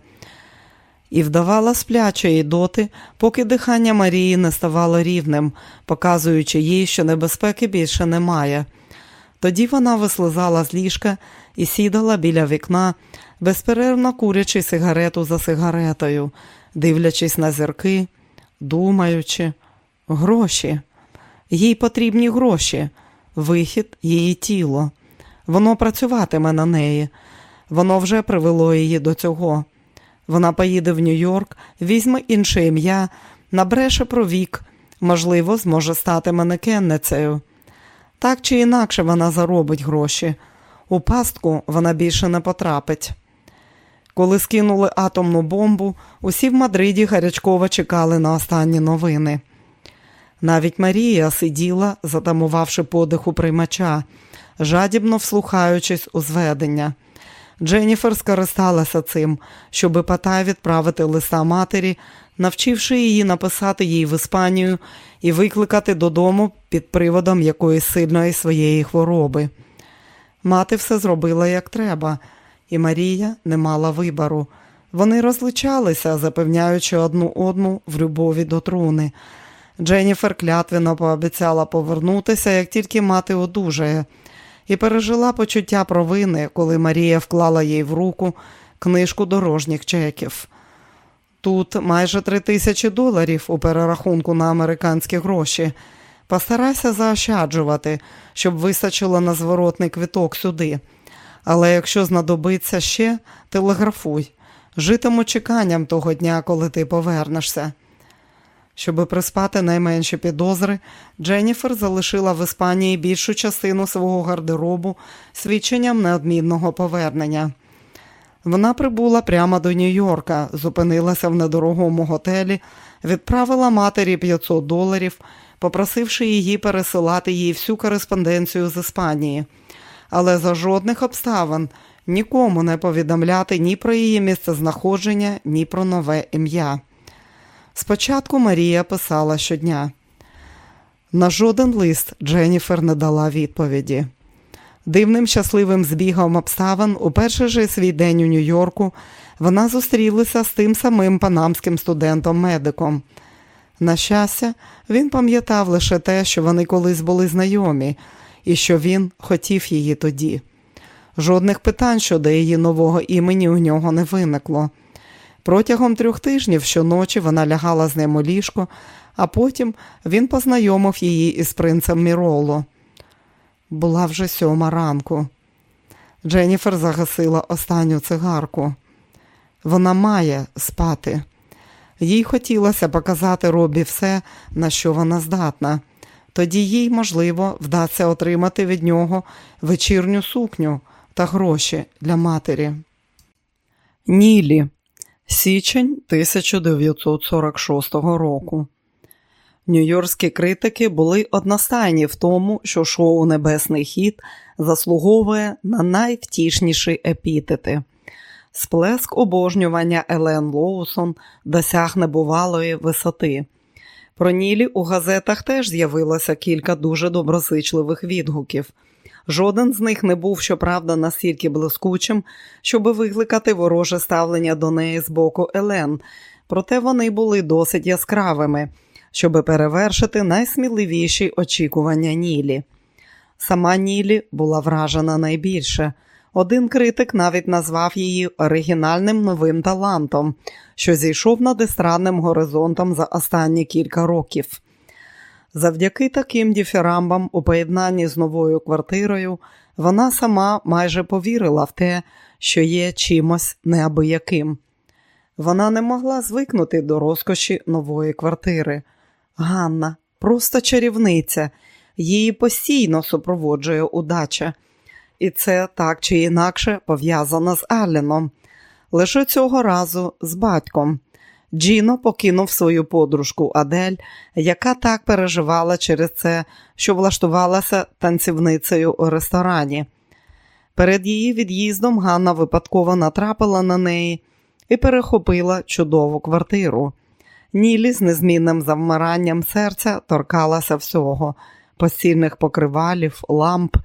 [SPEAKER 1] і вдавала сплячої доти, поки дихання Марії не ставало рівним, показуючи їй, що небезпеки більше немає. Тоді вона вислизала з ліжка і сідала біля вікна, безперервно курячи сигарету за сигаретою, дивлячись на зірки, думаючи, гроші. Їй потрібні гроші, вихід, її тіло. Воно працюватиме на неї. Воно вже привело її до цього. Вона поїде в Нью-Йорк, візьме інше ім'я, набреше про вік, можливо, зможе стати манекенницею. Так чи інакше вона заробить гроші. У пастку вона більше не потрапить. Коли скинули атомну бомбу, усі в Мадриді гарячково чекали на останні новини. Навіть Марія сиділа, затамувавши подих у приймача, жадібно вслухаючись у зведення. Дженніфер скористалася цим, щоби Патай відправити листа матері, навчивши її написати їй в Іспанію і викликати додому під приводом якоїсь сильної своєї хвороби. Мати все зробила як треба, і Марія не мала вибору. Вони розличалися, запевняючи одну одну в любові до труни. Дженніфер клятвенно пообіцяла повернутися, як тільки мати одужає, і пережила почуття провини, коли Марія вклала їй в руку книжку дорожніх чеків. Тут майже три тисячі доларів у перерахунку на американські гроші. Постарайся заощаджувати, щоб вистачило на зворотний квиток сюди. Але якщо знадобиться ще, телеграфуй. Житиму чеканням того дня, коли ти повернешся. Щоби приспати найменші підозри, Дженніфер залишила в Іспанії більшу частину свого гардеробу свідченням неодмінного повернення. Вона прибула прямо до Нью-Йорка, зупинилася в недорогому готелі, відправила матері 500 доларів, попросивши її пересилати їй всю кореспонденцію з Іспанії, але за жодних обставин нікому не повідомляти ні про її місцезнаходження, ні про нове ім'я. Спочатку Марія писала щодня. На жоден лист Дженніфер не дала відповіді. Дивним щасливим збігом обставин у перший же свій день у Нью-Йорку вона зустрілася з тим самим панамським студентом-медиком. На щастя, він пам'ятав лише те, що вони колись були знайомі, і що він хотів її тоді. Жодних питань щодо її нового імені у нього не виникло. Протягом трьох тижнів щоночі вона лягала з ним у ліжко, а потім він познайомив її із принцем Міроло. Була вже сьома ранку. Дженніфер загасила останню цигарку. Вона має спати. Їй хотілося показати Робі все, на що вона здатна. Тоді їй, можливо, вдасться отримати від нього вечірню сукню та гроші для матері. Нілі Січень 1946 року. Нью-Йоркські критики були одностайні в тому, що шоу Небесний хід заслуговує на найвтішніші епітети. Сплеск обожнювання Елен Лоусон досяг небувалої висоти. Про Нілі у газетах теж з'явилося кілька дуже доброзичливих відгуків. Жоден з них не був, щоправда, настільки блискучим, щоби викликати вороже ставлення до неї з боку Елен, проте вони були досить яскравими, щоби перевершити найсміливіші очікування Нілі. Сама Нілі була вражена найбільше. Один критик навіть назвав її оригінальним новим талантом, що зійшов над естрадним горизонтом за останні кілька років. Завдяки таким діфірамбам у поєднанні з новою квартирою вона сама майже повірила в те, що є чимось неабияким. Вона не могла звикнути до розкоші нової квартири. Ганна, просто чарівниця, її постійно супроводжує удача, і це так чи інакше пов'язано з Алленом. лише цього разу з батьком. Джіно покинув свою подружку Адель, яка так переживала через це, що влаштувалася танцівницею у ресторані. Перед її від'їздом Ганна випадково натрапила на неї і перехопила чудову квартиру. Нілі з незмінним завмиранням серця торкалася всього, постільних покривалів, ламп.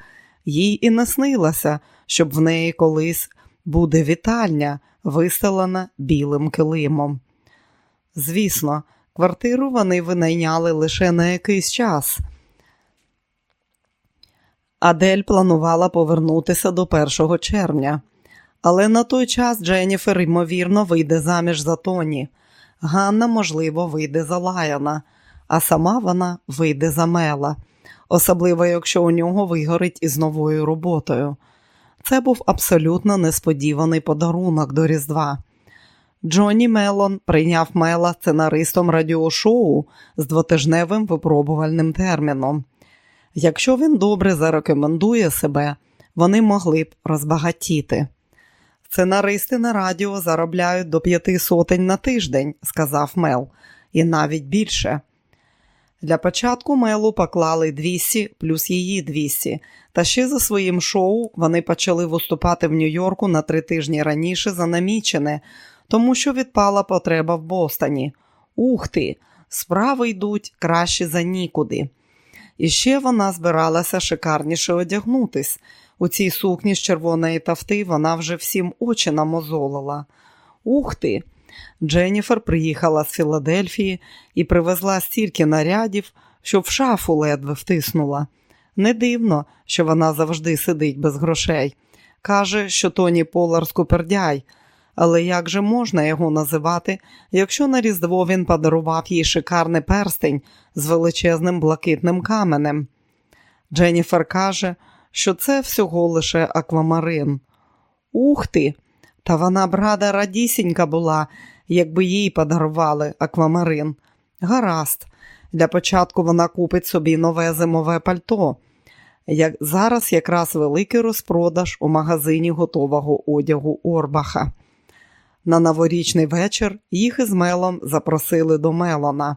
[SPEAKER 1] Їй і не снилося, щоб в неї колись буде вітальня, вистелена білим килимом. Звісно, квартиру вони винайняли лише на якийсь час. Адель планувала повернутися до 1 червня, але на той час Дженніфер, ймовірно, вийде заміж за Тоні. Ганна, можливо, вийде за Лаяна, а сама вона вийде за Мела, особливо якщо у нього вигорить із новою роботою. Це був абсолютно несподіваний подарунок до Різдва. Джонні Мелон прийняв Мела сценаристом радіошоу з двотижневим випробувальним терміном. Якщо він добре зарекомендує себе, вони могли б розбагатіти. Сценаристи на радіо заробляють до п'яти сотень на тиждень, сказав Мел, і навіть більше. Для початку Мелу поклали 200 плюс її 200, та ще за своїм шоу вони почали виступати в Нью-Йорку на три тижні раніше за намічене, тому що відпала потреба в Бостоні. Ух ти, справи йдуть краще за нікуди. І ще вона збиралася шикарніше одягнутись. У цій сукні з червоної тафти вона вже всім очі намозолила. Ух ти! Дженніфер приїхала з Філадельфії і привезла стільки нарядів, що в шафу ледве втиснула. Не дивно, що вона завжди сидить без грошей. Каже, що Тоні Полар скупердяй. Але як же можна його називати, якщо на Різдво він подарував їй шикарний перстень з величезним блакитним каменем? Дженніфер каже, що це всього лише аквамарин. Ух ти! Та вона б рада радісінька була, якби їй подарували аквамарин. Гаразд, для початку вона купить собі нове зимове пальто. Як Зараз якраз великий розпродаж у магазині готового одягу Орбаха. На новорічний вечір їх із Мелом запросили до Мелона,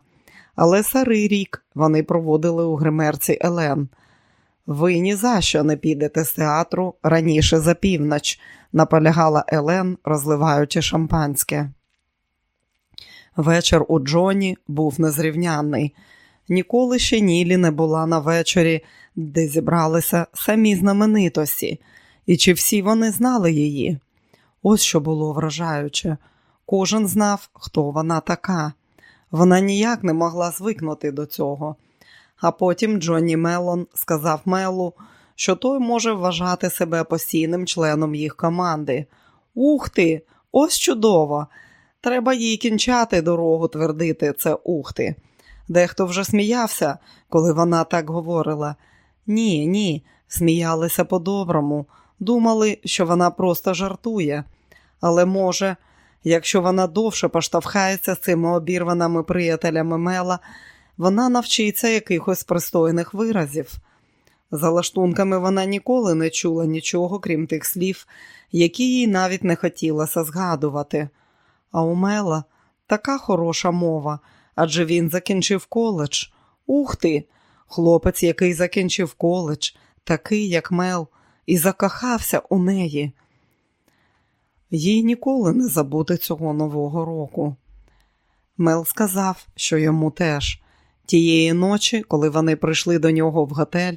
[SPEAKER 1] але старий рік вони проводили у гримерці Елен. Ви ні за що не підете з театру раніше за північ, наполягала Елен, розливаючи шампанське. Вечір у Джоні був незрівнянний. Ніколи ще Нілі не була на вечорі, де зібралися самі знаменитості, і чи всі вони знали її. Ось що було вражаюче. Кожен знав, хто вона така. Вона ніяк не могла звикнути до цього. А потім Джонні Мелон сказав Мелу, що той може вважати себе постійним членом їх команди. Ух ти! Ось чудово! Треба їй кінчати дорогу твердити це ухти. Дехто вже сміявся, коли вона так говорила. Ні, ні, сміялися по-доброму, думали, що вона просто жартує. Але може, якщо вона довше поштовхається з цими обірваними приятелями Мела, вона навчиться якихось пристойних виразів. За лаштунками вона ніколи не чула нічого, крім тих слів, які їй навіть не хотілося згадувати. А у Мела така хороша мова, адже він закінчив коледж. Ух ти! Хлопець, який закінчив коледж, такий, як Мел, і закохався у неї. Їй ніколи не забути цього нового року. Мел сказав, що йому теж. Тієї ночі, коли вони прийшли до нього в готель,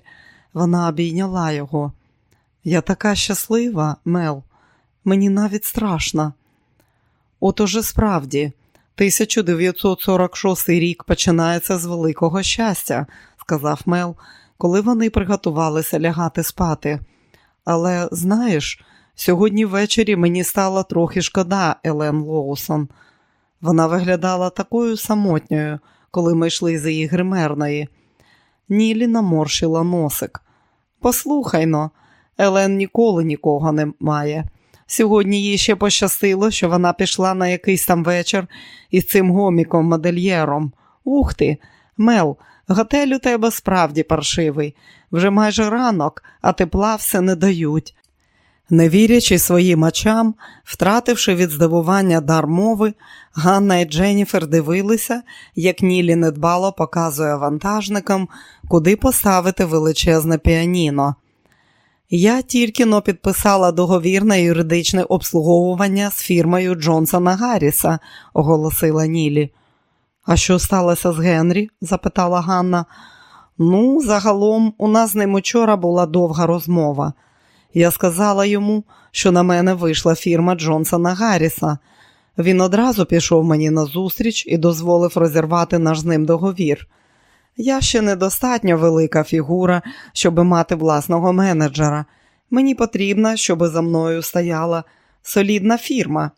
[SPEAKER 1] вона обійняла його. Я така щаслива, Мел, мені навіть страшно. От уже справді, 1946 рік починається з великого щастя, сказав Мел, коли вони приготувалися лягати спати. Але знаєш, сьогодні ввечері мені стало трохи шкода Елен Лоусон. Вона виглядала такою самотньою коли ми йшли з її гримерної. Нілі наморщила носик. Послухай но, Елен ніколи нікого не має. Сьогодні їй ще пощастило, що вона пішла на якийсь там вечір із цим гоміком модельєром. Ух ти, Мел, готель у тебе справді паршивий. Вже майже ранок, а тепла все не дають. Не вірячи своїм очам, втративши від здивування дар мови, Ганна і Дженніфер дивилися, як Нілі недбало показує вантажникам, куди поставити величезне піаніно. Я тільки но підписала договір на юридичне обслуговування з фірмою Джонсона Гарріса, оголосила Нілі. А що сталося з Генрі? запитала Ганна. Ну, загалом, у нас з ним учора була довга розмова. Я сказала йому, що на мене вийшла фірма Джонсона Гарріса. Він одразу пішов мені на зустріч і дозволив розірвати наш з ним договір. Я ще недостатньо велика фігура, щоб мати власного менеджера. Мені потрібно, щоб за мною стояла солідна фірма.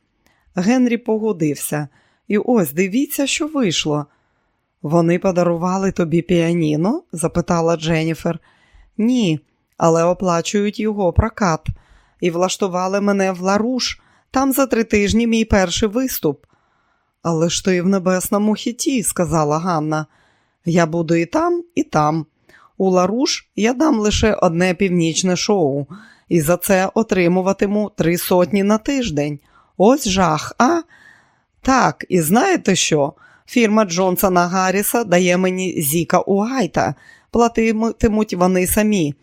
[SPEAKER 1] Генрі погодився, і ось дивіться, що вийшло. Вони подарували тобі піаніно? запитала Дженніфер. Ні, але оплачують його прокат і влаштували мене в Ларуш. Там за три тижні мій перший виступ. Але ж ти в небесному хіті, сказала Ганна. Я буду і там, і там. У Ларуш я дам лише одне північне шоу, і за це отримуватиму три сотні на тиждень. Ось жах, а? Так, і знаєте що? Фірма Джонсона Гарріса дає мені Зіка Уайта, платитимуть вони самі.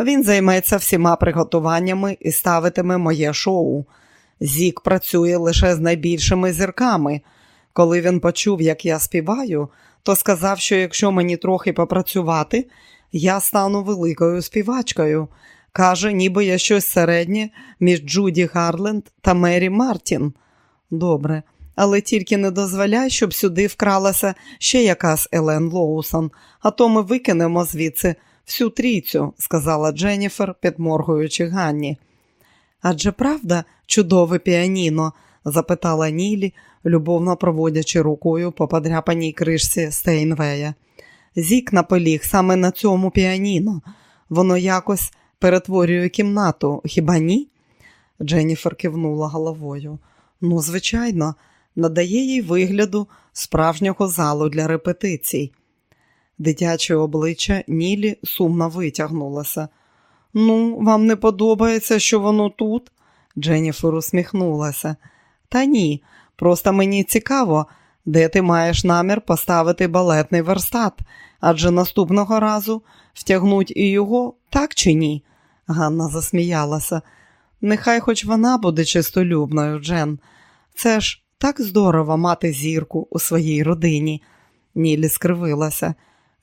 [SPEAKER 1] Він займеться всіма приготуваннями і ставитиме моє шоу. Зік працює лише з найбільшими зірками. Коли він почув, як я співаю, то сказав, що якщо мені трохи попрацювати, я стану великою співачкою. Каже, ніби я щось середнє між Джуді Гарленд та Мері Мартін. Добре, але тільки не дозволяй, щоб сюди вкралася ще якась Елен Лоусон, а то ми викинемо звідси всю трійцю, сказала Дженніфер, підморгуючи Ганні. Адже правда, чудове піаніно? запитала Нілі, любовно проводячи рукою по подряпаній кришці Стейнвея. Зік наполіг саме на цьому піаніно. Воно якось перетворює кімнату, хіба ні? Дженніфер кивнула головою. Ну, звичайно, надає їй вигляду справжнього залу для репетицій. Дитяче обличчя Нілі сумно витягнулося. Ну, вам не подобається, що воно тут? Дженніфер усміхнулася. Та ні, просто мені цікаво, де ти маєш намір поставити балетний верстат, адже наступного разу втягнуть і його, так чи ні? Ганна засміялася. Нехай хоч вона буде чистолюбною, Джен. Це ж так здорово мати зірку у своїй родині. Нілі скривилася.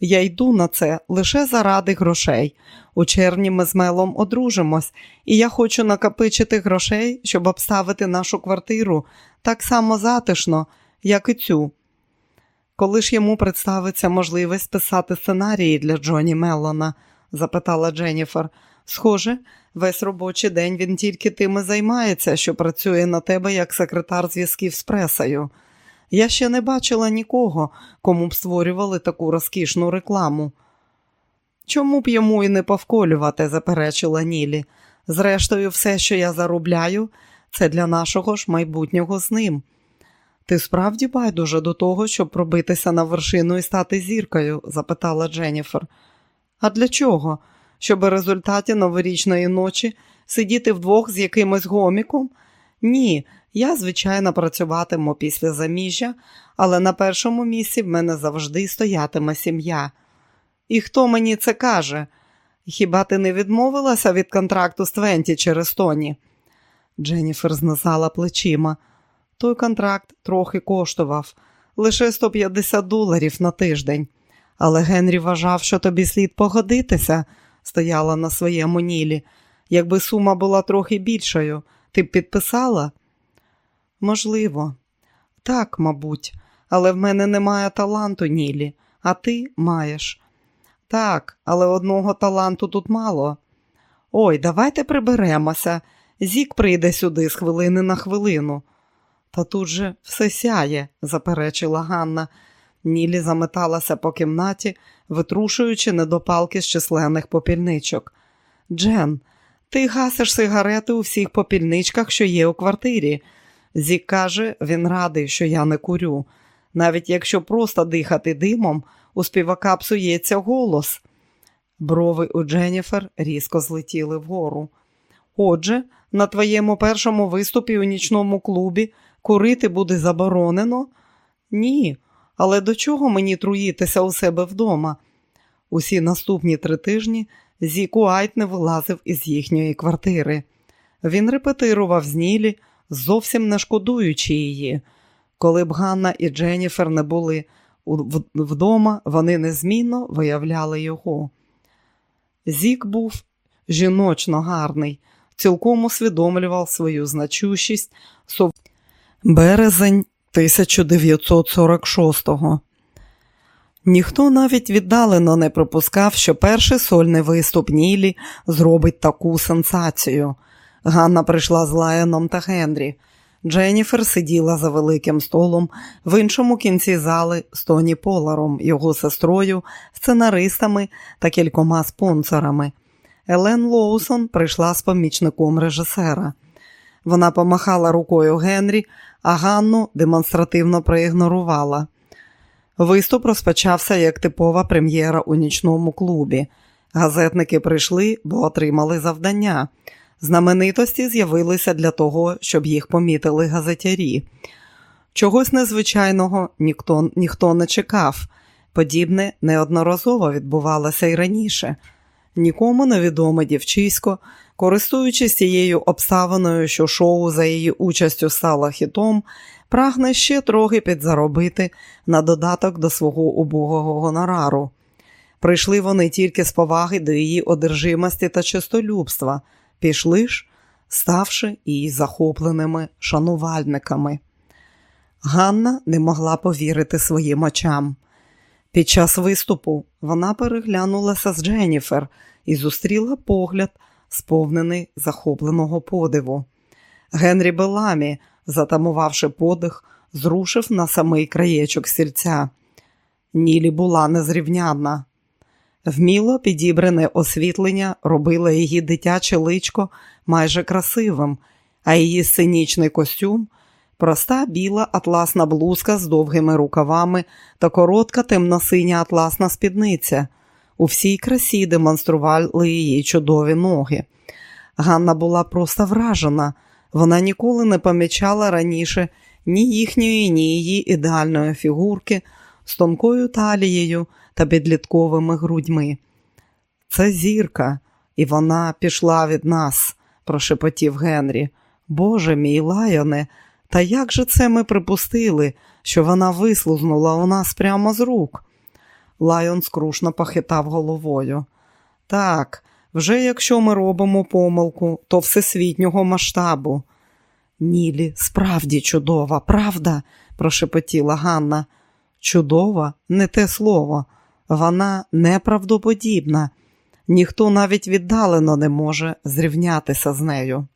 [SPEAKER 1] Я йду на це лише заради грошей. У червні ми з Мелом одружимось, і я хочу накопичити грошей, щоб обставити нашу квартиру так само затишно, як і цю. Коли ж йому представиться можливість писати сценарії для Джоні Меллона? запитала Дженніфер. Схоже, весь робочий день він тільки тим і займається, що працює на тебе як секретар зв'язків з пресою. Я ще не бачила нікого, кому б створювали таку розкішну рекламу. Чому б йому і не повколювати, заперечила Нілі. Зрештою, все, що я заробляю, це для нашого ж майбутнього з ним. Ти справді байдуже до того, щоб пробитися на вершину і стати зіркою? запитала Дженніфер. А для чого? Щоб у результаті новорічної ночі сидіти вдвох з якимось гоміком? Ні, я, звичайно, працюватиму після заміжжя, але на першому місці в мене завжди стоятиме сім'я. І хто мені це каже? Хіба ти не відмовилася від контракту з Твенті через Тоні? Дженніфер знизала плечима. Той контракт трохи коштував лише 150 доларів на тиждень. Але Генрі вважав, що тобі слід погодитися, стояла на своєму нілі. Якби сума була трохи більшою, ти б підписала? Можливо, так, мабуть, але в мене немає таланту, Нілі, а ти маєш. Так, але одного таланту тут мало. Ой, давайте приберемося. Зік прийде сюди з хвилини на хвилину. Та тут же все сяє, заперечила Ганна. Нілі заметалася по кімнаті, витрушуючи недопалки з численних попільничок. Джен, ти гасиш сигарети у всіх попільничках, що є у квартирі. Зік каже, він радий, що я не курю. Навіть якщо просто дихати димом, у співака псується голос. Брови у Дженніфер різко злетіли вгору. Отже, На твоєму першому виступі у нічному клубі курити буде заборонено? Ні, але до чого мені труїтися у себе вдома? Усі наступні три тижні Зік Уайт не вилазив із їхньої квартири. Він репетирував з Нілі, зовсім не шкодуючи її. Коли б Ганна і Дженніфер не були вдома, вони незмінно виявляли його. Зік був жіночно гарний, цілком усвідомлював свою значущість березень 1946-го. Ніхто навіть віддалено не припускав, що перший сольний виступ Нілі зробить таку сенсацію. Ганна прийшла з Лайоном та Генрі. Дженніфер сиділа за великим столом в іншому кінці зали з Тоні Поларом, його сестрою, сценаристами та кількома спонсорами. Елен Лоусон прийшла з помічником режисера. Вона помахала рукою Генрі, а Ганну демонстративно проігнорувала. Виступ розпочався як типова прем'єра у нічному клубі. Газетники прийшли, бо отримали завдання. Знаменитості з'явилися для того, щоб їх помітили газетярі. Чогось незвичайного ніхто, ніхто не чекав. Подібне неодноразово відбувалося й раніше. Нікому невідоме дівчисько, користуючись цією обставиною, що шоу за її участю стало хітом, прагне ще трохи підзаробити на додаток до свого убогого гонорару. Прийшли вони тільки з поваги до її одержимості та чистолюбства, пішли ж, ставши її захопленими шанувальниками. Ганна не могла повірити своїм очам. Під час виступу вона переглянулася з Дженніфер і зустріла погляд, сповнений захопленого подиву. Генрі Беламі, затамувавши подих, зрушив на самий краєчок сільця. Нілі була незрівнянна. Вміло підібране освітлення робило її дитяче личко майже красивим, а її сценічний костюм проста біла атласна блузка з довгими рукавами та коротка темно-синя атласна спідниця. У всій красі демонстрували її чудові ноги. Ганна була просто вражена, вона ніколи не помічала раніше ні їхньої, ні її ідеальної фігурки з тонкою талією та підлітковими грудьми. Це зірка, і вона пішла від нас, прошепотів Генрі. Боже мій лайоне, та як же це ми припустили, що вона вислузнула у нас прямо з рук? Лайон скрушно похитав головою. Так, вже якщо ми робимо помилку, то всесвітнього масштабу. Нілі, справді чудова, правда? прошепотіла Ганна. Чудова не те слово, вона неправдоподібна, ніхто навіть віддалено не може зрівнятися з нею.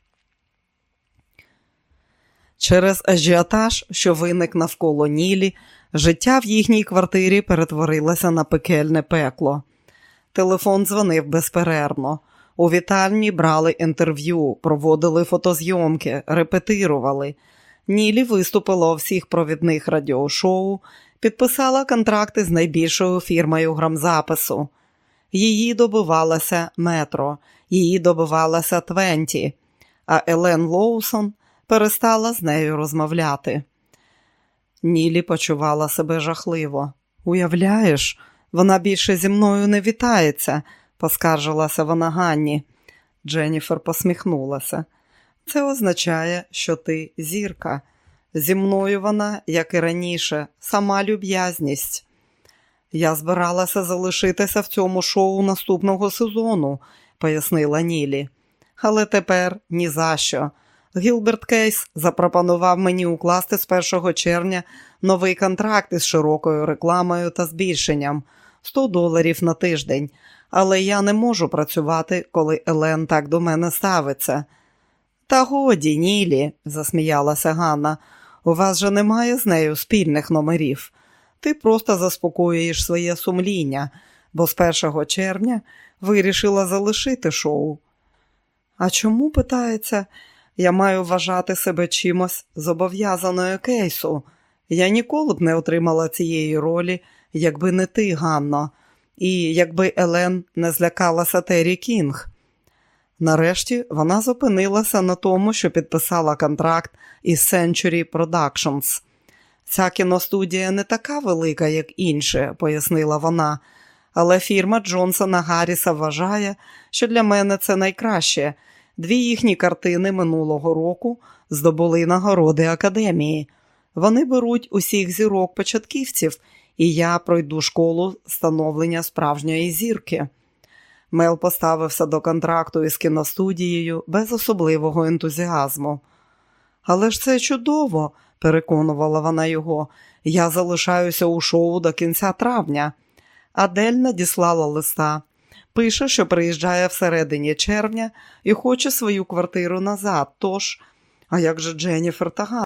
[SPEAKER 1] Через ажіотаж, що виник навколо Нілі, життя в їхній квартирі перетворилося на пекельне пекло. Телефон дзвонив безперервно. У вітальні брали інтерв'ю, проводили фотозйомки, репетирували. Нілі виступила у всіх провідних радіошоу, підписала контракти з найбільшою фірмою грамзапису. Її добивалася метро, її добивалася Твенті, а Елен Лоусон перестала з нею розмовляти. Нілі почувала себе жахливо. Уявляєш, вона більше зі мною не вітається, поскаржилася вона Ганні. Дженніфер посміхнулася. Це означає, що ти зірка. Зі мною вона, як і раніше, сама люб'язність. Я збиралася залишитися в цьому шоу наступного сезону, пояснила Нілі. Але тепер ні за що. Гілберт Кейс запропонував мені укласти з 1 червня новий контракт із широкою рекламою та збільшенням 100 доларів на тиждень, але я не можу працювати, коли Елен так до мене ставиться. Та годі, Нілі, засміялася Ганна, у вас же немає з нею спільних номерів. Ти просто заспокоюєш своє сумління, бо з 1 червня вирішила залишити шоу. А чому, питається, я маю вважати себе чимось зобов'язаною кейсу? Я ніколи б не отримала цієї ролі, якби не ти, Ганно, і якби Елен не злякалася Террі Кінг. Нарешті вона зупинилася на тому, що підписала контракт із Century Productions. Ця кіностудія не така велика, як інші, пояснила вона, але фірма Джонсона Гарріса вважає, що для мене це найкраще. Дві їхні картини минулого року здобули нагороди академії. Вони беруть усіх зірок початківців, і я пройду школу становлення справжньої зірки. Мел поставився до контракту із кіностудією без особливого ентузіазму. Але ж це чудово, переконувала вона його. Я залишаюся у шоу до кінця травня. Адель надіслала листа. Пише, що приїжджає всередині червня і хоче свою квартиру назад. Тож, а як же Дженніфер та